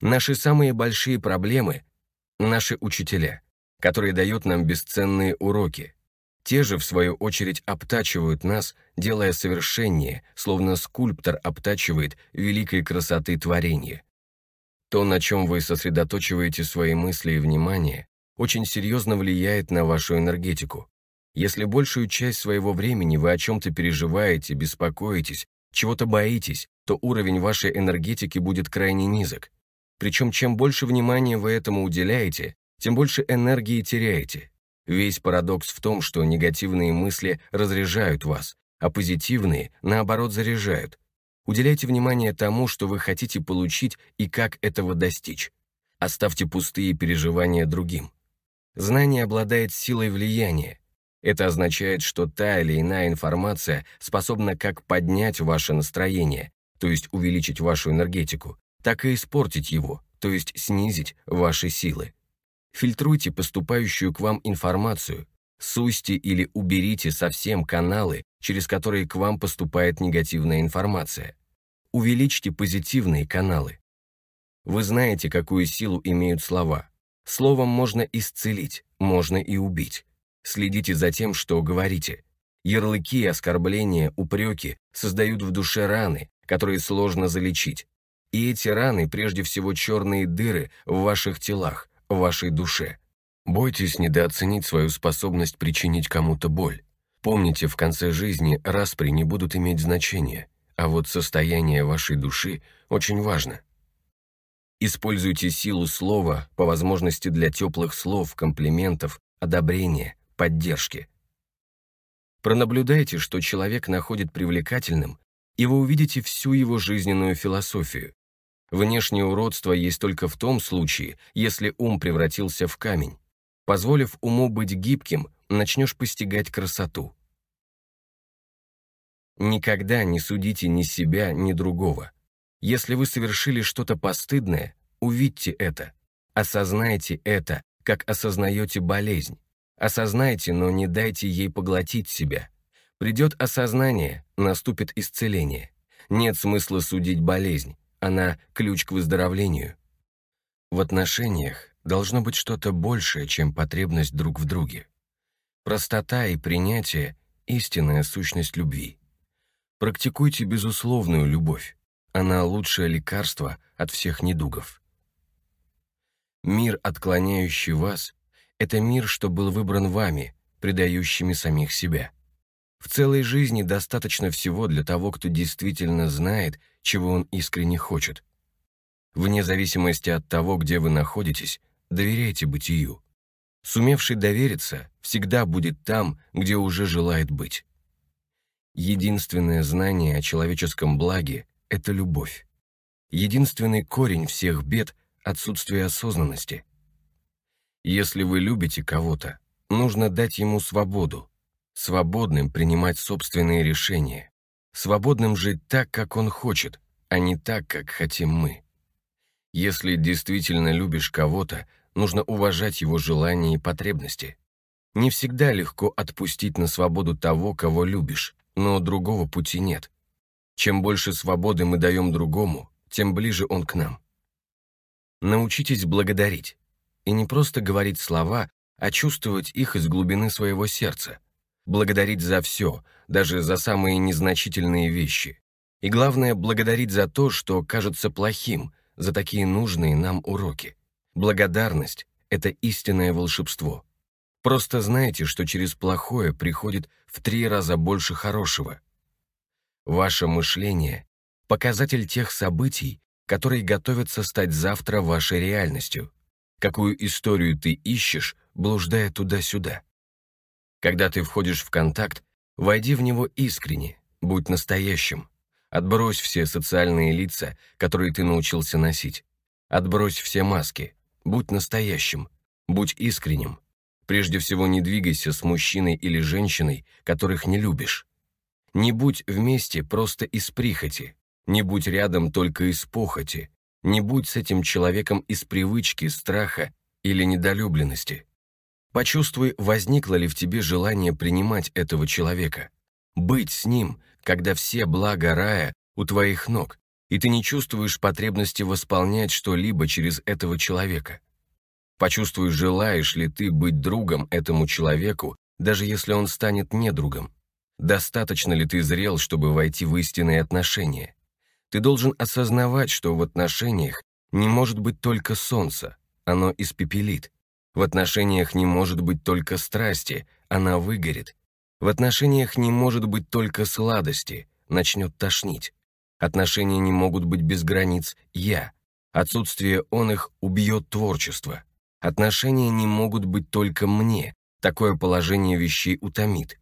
Наши самые большие проблемы — наши учителя, которые дают нам бесценные уроки. Те же, в свою очередь, обтачивают нас, делая совершеннее, словно скульптор обтачивает великой красоты творения. То, на чем вы сосредоточиваете свои мысли и внимание, очень серьезно влияет на вашу энергетику. Если большую часть своего времени вы о чем-то переживаете, беспокоитесь, чего-то боитесь, то уровень вашей энергетики будет крайне низок. Причем чем больше внимания вы этому уделяете, тем больше энергии теряете. Весь парадокс в том, что негативные мысли разряжают вас, а позитивные, наоборот, заряжают. Уделяйте внимание тому, что вы хотите получить и как этого достичь. Оставьте пустые переживания другим. Знание обладает силой влияния. Это означает, что та или иная информация способна как поднять ваше настроение, то есть увеличить вашу энергетику, так и испортить его, то есть снизить ваши силы. Фильтруйте поступающую к вам информацию, сусьте или уберите совсем каналы, через которые к вам поступает негативная информация. Увеличьте позитивные каналы. Вы знаете, какую силу имеют слова. Словом можно исцелить, можно и убить. Следите за тем, что говорите. Ярлыки, оскорбления, упреки создают в душе раны, которые сложно залечить. И эти раны прежде всего черные дыры в ваших телах, вашей душе. Бойтесь недооценить свою способность причинить кому-то боль. Помните, в конце жизни распри не будут иметь значения, а вот состояние вашей души очень важно. Используйте силу слова по возможности для теплых слов, комплиментов, одобрения, поддержки. Пронаблюдайте, что человек находит привлекательным, и вы увидите всю его жизненную философию. Внешнее уродство есть только в том случае, если ум превратился в камень. Позволив уму быть гибким, начнешь постигать красоту. Никогда не судите ни себя, ни другого. Если вы совершили что-то постыдное, увидьте это. Осознайте это, как осознаете болезнь. Осознайте, но не дайте ей поглотить себя. Придет осознание, наступит исцеление. Нет смысла судить болезнь, она ключ к выздоровлению. В отношениях должно быть что-то большее, чем потребность друг в друге. Простота и принятие – истинная сущность любви. Практикуйте безусловную любовь. Она лучшее лекарство от всех недугов. Мир, отклоняющий вас, это мир, что был выбран вами, предающими самих себя. В целой жизни достаточно всего для того, кто действительно знает, чего он искренне хочет. Вне зависимости от того, где вы находитесь, доверяйте бытию. Сумевший довериться всегда будет там, где уже желает быть. Единственное знание о человеческом благе — это любовь. Единственный корень всех бед — отсутствие осознанности. Если вы любите кого-то, нужно дать ему свободу, свободным принимать собственные решения, свободным жить так, как он хочет, а не так, как хотим мы. Если действительно любишь кого-то, нужно уважать его желания и потребности. Не всегда легко отпустить на свободу того, кого любишь, но другого пути нет. Чем больше свободы мы даем другому, тем ближе он к нам. Научитесь благодарить. И не просто говорить слова, а чувствовать их из глубины своего сердца. Благодарить за все, даже за самые незначительные вещи. И главное, благодарить за то, что кажется плохим, за такие нужные нам уроки. Благодарность — это истинное волшебство. Просто знайте, что через плохое приходит в три раза больше хорошего. Ваше мышление — показатель тех событий, которые готовятся стать завтра вашей реальностью. Какую историю ты ищешь, блуждая туда-сюда. Когда ты входишь в контакт, войди в него искренне, будь настоящим. Отбрось все социальные лица, которые ты научился носить. Отбрось все маски. Будь настоящим. Будь искренним. Прежде всего не двигайся с мужчиной или женщиной, которых не любишь. Не будь вместе просто из прихоти. Не будь рядом только из похоти. Не будь с этим человеком из привычки, страха или недолюбленности. Почувствуй, возникло ли в тебе желание принимать этого человека. Быть с ним, когда все блага рая у твоих ног, и ты не чувствуешь потребности восполнять что-либо через этого человека. Почувствуй, желаешь ли ты быть другом этому человеку, даже если он станет недругом. Достаточно ли ты зрел, чтобы войти в истинные отношения? Ты должен осознавать, что в отношениях не может быть только солнце, оно испепелит. В отношениях не может быть только страсти, она выгорит. В отношениях не может быть только сладости, начнет тошнить. Отношения не могут быть без границ «я». Отсутствие он их убьет творчество. Отношения не могут быть только мне, такое положение вещей утомит.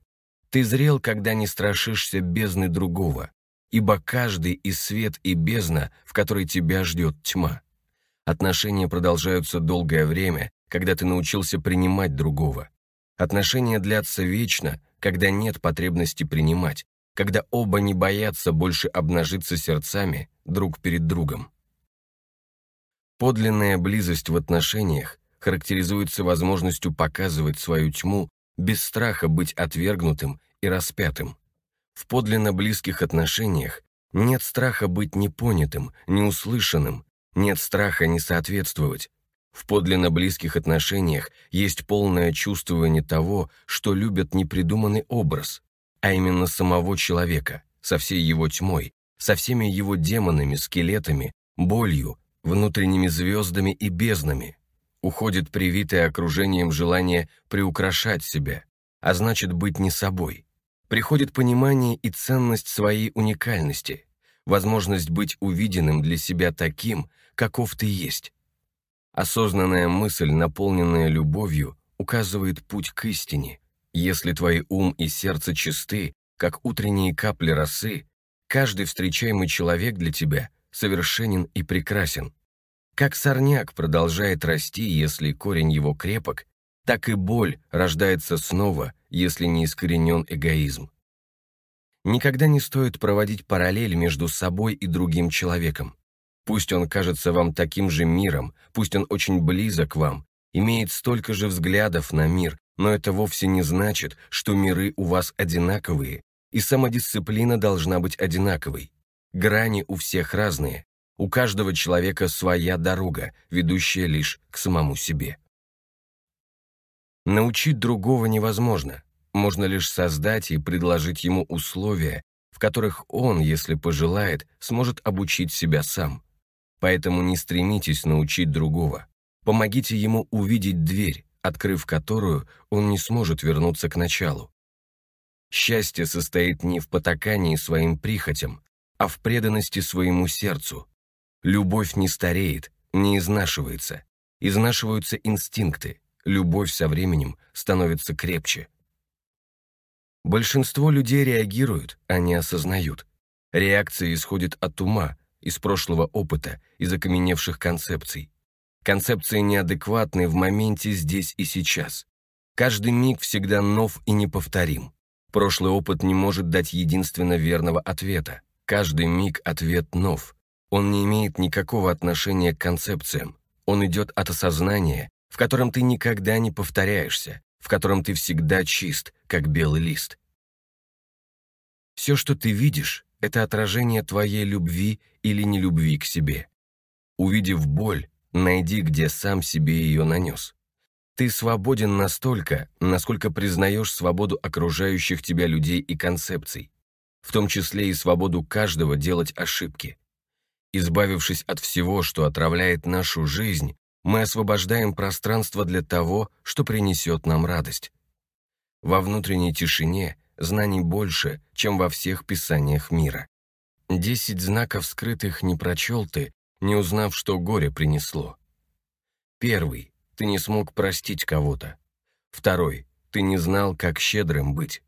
Ты зрел, когда не страшишься бездны другого, ибо каждый и свет и бездна, в которой тебя ждет тьма. Отношения продолжаются долгое время, когда ты научился принимать другого. Отношения длятся вечно, когда нет потребности принимать, когда оба не боятся больше обнажиться сердцами друг перед другом. Подлинная близость в отношениях характеризуется возможностью показывать свою тьму без страха быть отвергнутым и распятым. В подлинно близких отношениях нет страха быть непонятым, неуслышанным, нет страха не соответствовать. В подлинно близких отношениях есть полное чувствование того, что любят непридуманный образ, а именно самого человека, со всей его тьмой, со всеми его демонами, скелетами, болью, внутренними звездами и безднами. Уходит привитое окружением желание приукрашать себя, а значит быть не собой. Приходит понимание и ценность своей уникальности, возможность быть увиденным для себя таким, каков ты есть. Осознанная мысль, наполненная любовью, указывает путь к истине. Если твои ум и сердце чисты, как утренние капли росы, каждый встречаемый человек для тебя совершенен и прекрасен. Как сорняк продолжает расти, если корень его крепок, так и боль рождается снова, если не искоренен эгоизм. Никогда не стоит проводить параллель между собой и другим человеком. Пусть он кажется вам таким же миром, пусть он очень близок вам, имеет столько же взглядов на мир, но это вовсе не значит, что миры у вас одинаковые, и самодисциплина должна быть одинаковой. Грани у всех разные, у каждого человека своя дорога, ведущая лишь к самому себе. Научить другого невозможно, можно лишь создать и предложить ему условия, в которых он, если пожелает, сможет обучить себя сам. Поэтому не стремитесь научить другого. Помогите ему увидеть дверь, открыв которую он не сможет вернуться к началу. Счастье состоит не в потакании своим прихотям, а в преданности своему сердцу. Любовь не стареет, не изнашивается. Изнашиваются инстинкты. Любовь со временем становится крепче. Большинство людей реагируют, а не осознают. Реакция исходит от ума, из прошлого опыта, из окаменевших концепций. Концепции неадекватны в моменте здесь и сейчас. Каждый миг всегда нов и неповторим. Прошлый опыт не может дать единственно верного ответа. Каждый миг ответ нов. Он не имеет никакого отношения к концепциям. Он идет от осознания, в котором ты никогда не повторяешься, в котором ты всегда чист, как белый лист. Все, что ты видишь, это отражение твоей любви или нелюбви к себе. Увидев боль, найди, где сам себе ее нанес. Ты свободен настолько, насколько признаешь свободу окружающих тебя людей и концепций, в том числе и свободу каждого делать ошибки. Избавившись от всего, что отравляет нашу жизнь, мы освобождаем пространство для того, что принесет нам радость. Во внутренней тишине знаний больше, чем во всех писаниях мира. Десять знаков скрытых не прочел ты, не узнав, что горе принесло. Первый. Ты не смог простить кого-то. Второй. Ты не знал, как щедрым быть.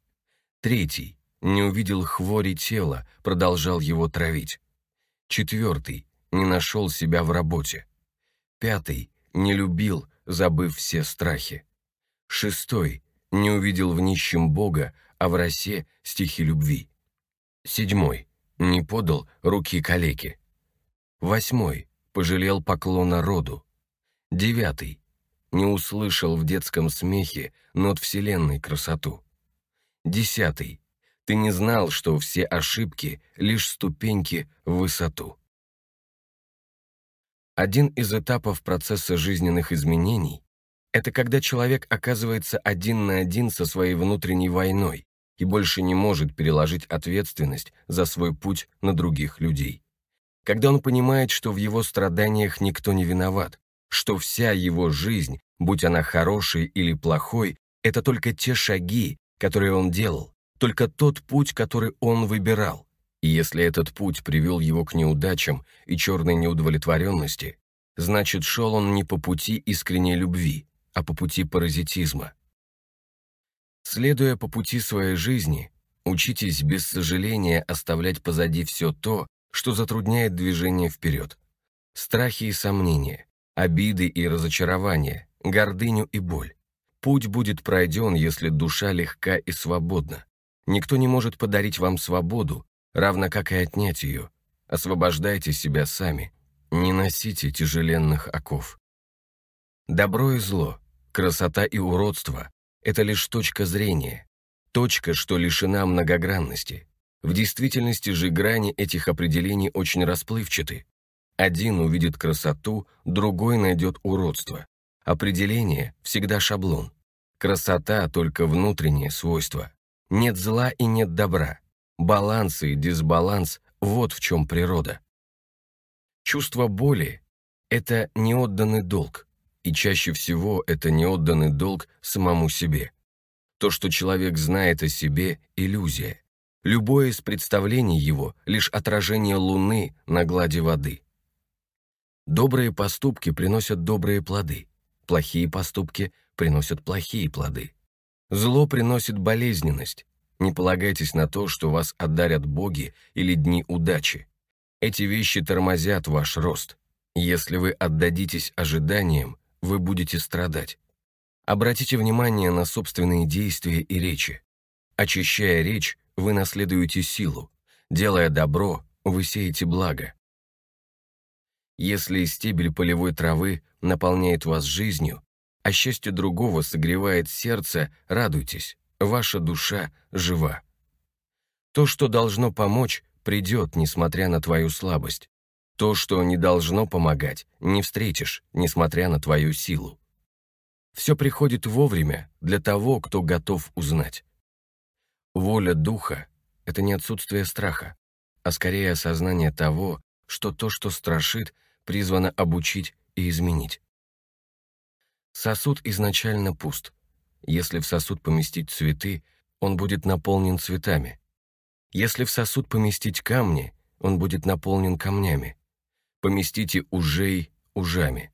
Третий. Не увидел хвори тела, продолжал его травить. Четвертый. Не нашел себя в работе. Пятый. Не любил, забыв все страхи. Шестой. Не увидел в нищем Бога, а в росе стихи любви. Седьмой. Не подал руки калеки. Восьмой. Пожалел поклона роду. Девятый. Не услышал в детском смехе нот вселенной красоту. Десятый. Ты не знал, что все ошибки — лишь ступеньки в высоту. Один из этапов процесса жизненных изменений — это когда человек оказывается один на один со своей внутренней войной, и больше не может переложить ответственность за свой путь на других людей. Когда он понимает, что в его страданиях никто не виноват, что вся его жизнь, будь она хорошей или плохой, это только те шаги, которые он делал, только тот путь, который он выбирал. И если этот путь привел его к неудачам и черной неудовлетворенности, значит, шел он не по пути искренней любви, а по пути паразитизма. Следуя по пути своей жизни, учитесь без сожаления оставлять позади все то, что затрудняет движение вперед. Страхи и сомнения, обиды и разочарования, гордыню и боль. Путь будет пройден, если душа легка и свободна. Никто не может подарить вам свободу, равно как и отнять ее. Освобождайте себя сами. Не носите тяжеленных оков. Добро и зло, красота и уродство – это лишь точка зрения, точка, что лишена многогранности. В действительности же грани этих определений очень расплывчаты. Один увидит красоту, другой найдет уродство. Определение всегда шаблон. Красота – только внутреннее свойство. Нет зла и нет добра. Баланс и дисбаланс – вот в чем природа. Чувство боли – это неотданный долг, и чаще всего это неотданный долг самому себе. То, что человек знает о себе – иллюзия. Любое из представлений его – лишь отражение луны на глади воды. Добрые поступки приносят добрые плоды, плохие поступки приносят плохие плоды. Зло приносит болезненность. Не полагайтесь на то, что вас одарят боги или дни удачи. Эти вещи тормозят ваш рост. Если вы отдадитесь ожиданиям, вы будете страдать. Обратите внимание на собственные действия и речи. Очищая речь, вы наследуете силу. Делая добро, вы сеете благо. Если стебель полевой травы наполняет вас жизнью, а счастье другого согревает сердце, радуйтесь, ваша душа жива. То, что должно помочь, придет, несмотря на твою слабость. То, что не должно помогать, не встретишь, несмотря на твою силу. Все приходит вовремя для того, кто готов узнать. Воля духа — это не отсутствие страха, а скорее осознание того, что то, что страшит, призвано обучить и изменить. Сосуд изначально пуст. Если в сосуд поместить цветы, он будет наполнен цветами. Если в сосуд поместить камни, он будет наполнен камнями. Поместите ужей ужами.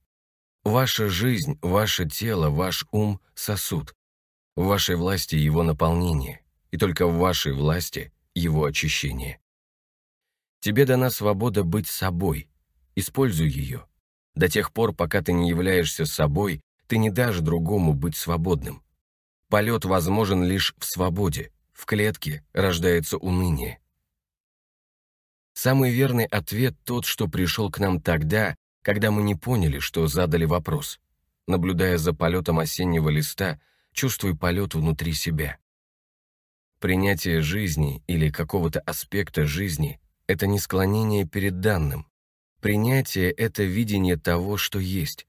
Ваша жизнь, ваше тело, ваш ум — сосуд. В вашей власти его наполнение, и только в вашей власти его очищение. Тебе дана свобода быть собой. Используй ее. До тех пор, пока ты не являешься собой, ты не дашь другому быть свободным. Полет возможен лишь в свободе, в клетке рождается уныние. Самый верный ответ тот, что пришел к нам тогда, когда мы не поняли, что задали вопрос. Наблюдая за полетом осеннего листа, чувствуй полет внутри себя. Принятие жизни или какого-то аспекта жизни – это не склонение перед данным. Принятие – это видение того, что есть.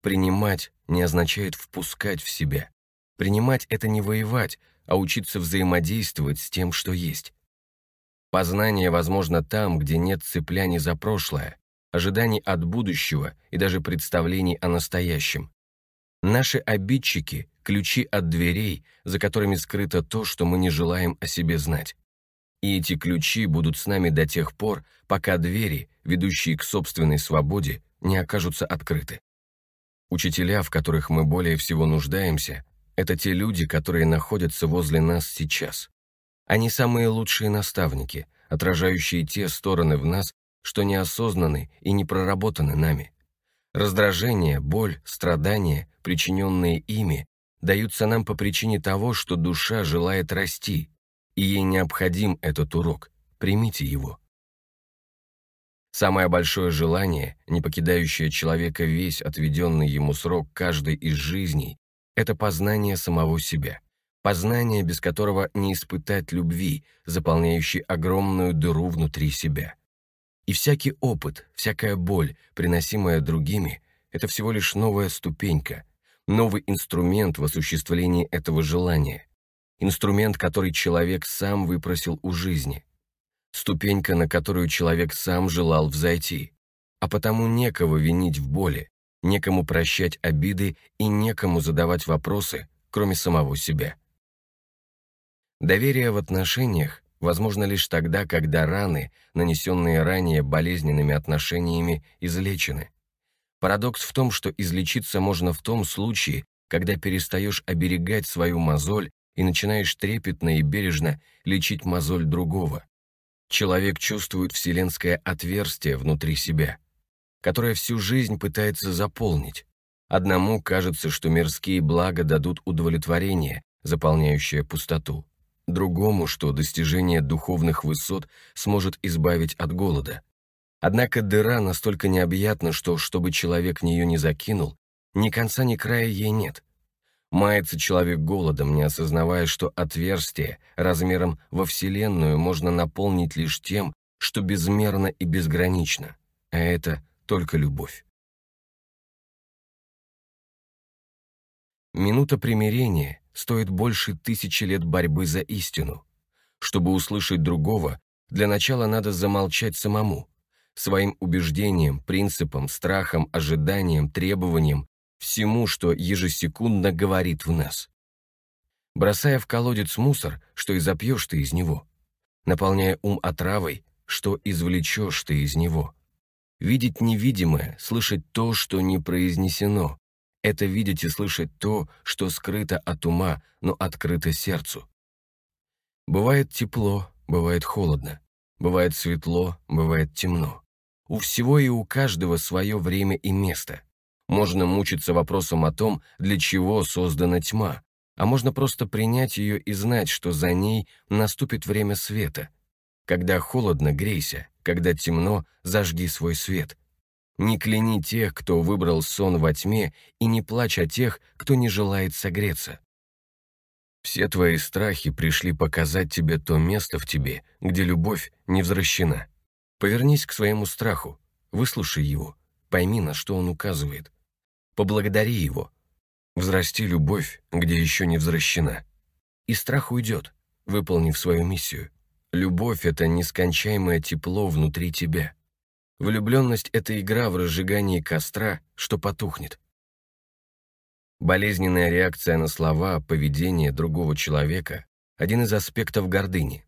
Принимать не означает впускать в себя. Принимать — это не воевать, а учиться взаимодействовать с тем, что есть. Познание возможно там, где нет цепляний за прошлое, ожиданий от будущего и даже представлений о настоящем. Наши обидчики — ключи от дверей, за которыми скрыто то, что мы не желаем о себе знать. И эти ключи будут с нами до тех пор, пока двери, ведущие к собственной свободе, не окажутся открыты. Учителя, в которых мы более всего нуждаемся, это те люди, которые находятся возле нас сейчас. Они самые лучшие наставники, отражающие те стороны в нас, что неосознаны и не проработаны нами. Раздражение, боль, страдания, причиненные ими, даются нам по причине того, что душа желает расти, и ей необходим этот урок. Примите его. Самое большое желание, не покидающее человека весь отведенный ему срок каждой из жизней, это познание самого себя. Познание, без которого не испытать любви, заполняющей огромную дыру внутри себя. И всякий опыт, всякая боль, приносимая другими, это всего лишь новая ступенька, новый инструмент в осуществлении этого желания. Инструмент, который человек сам выпросил у жизни – ступенька, на которую человек сам желал взойти, а потому некого винить в боли, некому прощать обиды и некому задавать вопросы, кроме самого себя. Доверие в отношениях возможно лишь тогда, когда раны, нанесенные ранее болезненными отношениями, излечены. Парадокс в том, что излечиться можно в том случае, когда перестаешь оберегать свою мозоль и начинаешь трепетно и бережно лечить мозоль другого. Человек чувствует вселенское отверстие внутри себя, которое всю жизнь пытается заполнить. Одному кажется, что мирские блага дадут удовлетворение, заполняющее пустоту. Другому, что достижение духовных высот сможет избавить от голода. Однако дыра настолько необъятна, что, чтобы человек нее не закинул, ни конца, ни края ей нет. Мается человек голодом, не осознавая, что отверстие размером во Вселенную можно наполнить лишь тем, что безмерно и безгранично, а это только любовь. Минута примирения стоит больше тысячи лет борьбы за истину. Чтобы услышать другого, для начала надо замолчать самому, своим убеждениям, принципам, страхам, ожиданиям, требованиям, всему, что ежесекундно говорит в нас. Бросая в колодец мусор, что и запьешь ты из него. Наполняя ум отравой, что извлечешь ты из него. Видеть невидимое, слышать то, что не произнесено. Это видеть и слышать то, что скрыто от ума, но открыто сердцу. Бывает тепло, бывает холодно, бывает светло, бывает темно. У всего и у каждого свое время и место. Можно мучиться вопросом о том, для чего создана тьма, а можно просто принять ее и знать, что за ней наступит время света. Когда холодно, грейся, когда темно, зажги свой свет. Не кляни тех, кто выбрал сон во тьме, и не плачь о тех, кто не желает согреться. Все твои страхи пришли показать тебе то место в тебе, где любовь не возвращена. Повернись к своему страху, выслушай его, пойми, на что он указывает. Поблагодари его. Взрасти любовь, где еще не возвращена. И страх уйдет, выполнив свою миссию. Любовь — это нескончаемое тепло внутри тебя. Влюбленность — это игра в разжигании костра, что потухнет. Болезненная реакция на слова, поведение другого человека — один из аспектов гордыни.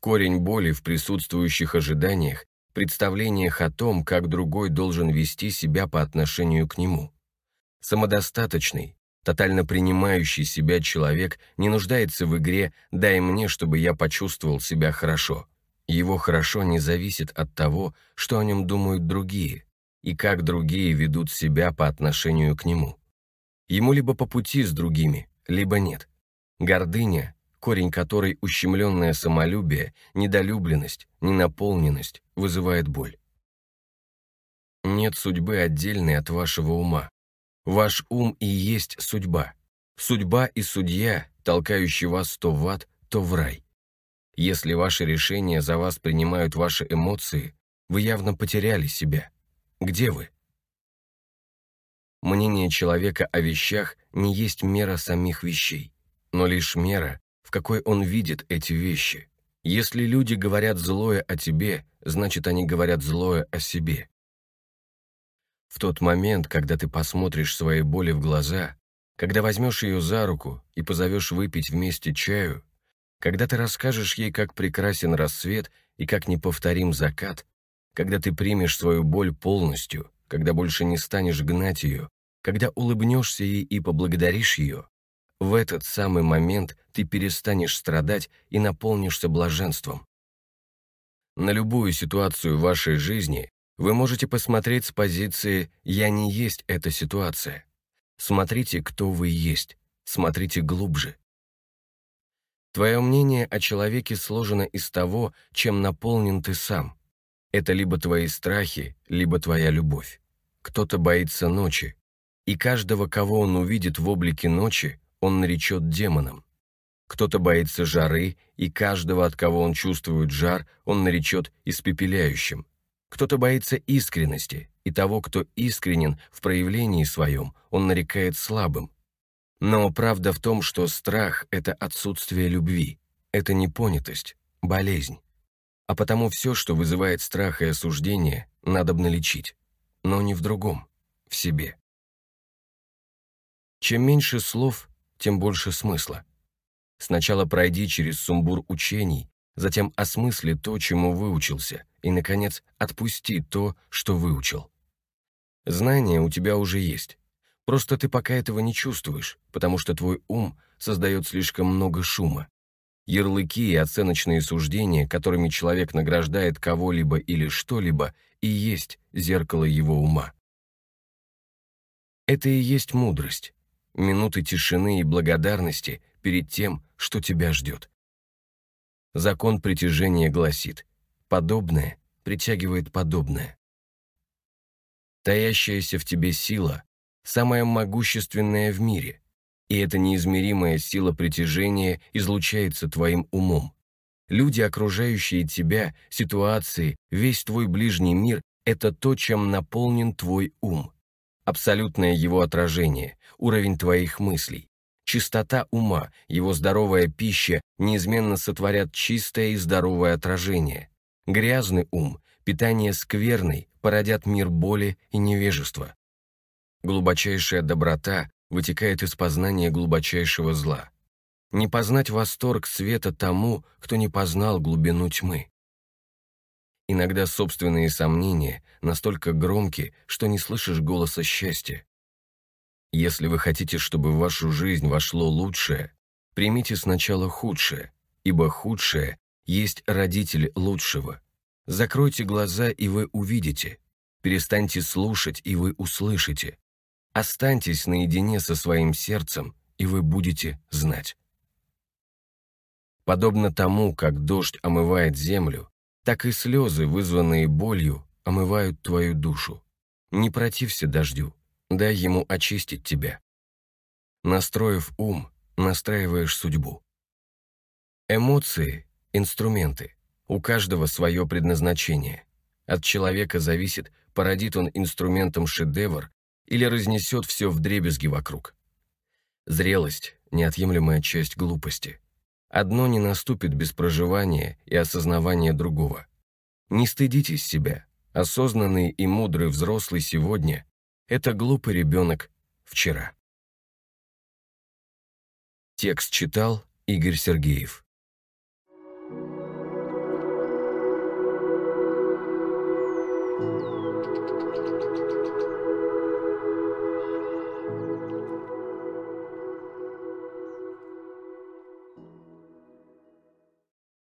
Корень боли в присутствующих ожиданиях, представлениях о том, как другой должен вести себя по отношению к нему. Самодостаточный, тотально принимающий себя человек не нуждается в игре «дай мне, чтобы я почувствовал себя хорошо». Его хорошо не зависит от того, что о нем думают другие, и как другие ведут себя по отношению к нему. Ему либо по пути с другими, либо нет. Гордыня корень которой ущемленное самолюбие, недолюбленность, ненаполненность вызывает боль. Нет судьбы отдельной от вашего ума. Ваш ум и есть судьба. Судьба и судья, толкающий вас то в ад, то в рай. Если ваши решения за вас принимают ваши эмоции, вы явно потеряли себя. Где вы? Мнение человека о вещах не есть мера самих вещей, но лишь мера, в какой он видит эти вещи. Если люди говорят злое о тебе, значит, они говорят злое о себе. В тот момент, когда ты посмотришь своей боли в глаза, когда возьмешь ее за руку и позовешь выпить вместе чаю, когда ты расскажешь ей, как прекрасен рассвет и как неповторим закат, когда ты примешь свою боль полностью, когда больше не станешь гнать ее, когда улыбнешься ей и поблагодаришь ее, в этот самый момент ты перестанешь страдать и наполнишься блаженством. На любую ситуацию в вашей жизни вы можете посмотреть с позиции «я не есть эта ситуация». Смотрите, кто вы есть, смотрите глубже. Твое мнение о человеке сложено из того, чем наполнен ты сам. Это либо твои страхи, либо твоя любовь. Кто-то боится ночи, и каждого, кого он увидит в облике ночи, он наречет демоном. Кто-то боится жары, и каждого, от кого он чувствует жар, он наречет испепеляющим. Кто-то боится искренности, и того, кто искренен в проявлении своем, он нарекает слабым. Но правда в том, что страх — это отсутствие любви, это непонятость, болезнь. А потому все, что вызывает страх и осуждение, надобно лечить. Но не в другом, в себе. Чем меньше слов, тем больше смысла. Сначала пройди через сумбур учений, затем осмысли то, чему выучился, и, наконец, отпусти то, что выучил. Знания у тебя уже есть. Просто ты пока этого не чувствуешь, потому что твой ум создает слишком много шума. Ярлыки и оценочные суждения, которыми человек награждает кого-либо или что-либо, и есть зеркало его ума. Это и есть мудрость. Минуты тишины и благодарности перед тем, что тебя ждет. Закон притяжения гласит «подобное притягивает подобное». Таящаяся в тебе сила – самая могущественная в мире, и эта неизмеримая сила притяжения излучается твоим умом. Люди, окружающие тебя, ситуации, весь твой ближний мир – это то, чем наполнен твой ум. Абсолютное его отражение, уровень твоих мыслей. Чистота ума, его здоровая пища неизменно сотворят чистое и здоровое отражение. Грязный ум, питание скверной породят мир боли и невежества. Глубочайшая доброта вытекает из познания глубочайшего зла. Не познать восторг света тому, кто не познал глубину тьмы. Иногда собственные сомнения настолько громки, что не слышишь голоса счастья. Если вы хотите, чтобы в вашу жизнь вошло лучшее, примите сначала худшее, ибо худшее есть родитель лучшего. Закройте глаза, и вы увидите. Перестаньте слушать, и вы услышите. Останьтесь наедине со своим сердцем, и вы будете знать. Подобно тому, как дождь омывает землю, так и слезы, вызванные болью, омывают твою душу. Не протився дождю, дай ему очистить тебя. Настроив ум, настраиваешь судьбу. Эмоции – инструменты. У каждого свое предназначение. От человека зависит, породит он инструментом шедевр или разнесет все в дребезги вокруг. Зрелость – неотъемлемая часть глупости. Одно не наступит без проживания и осознавания другого. Не стыдитесь себя. Осознанный и мудрый взрослый сегодня – это глупый ребенок вчера. Текст читал Игорь Сергеев.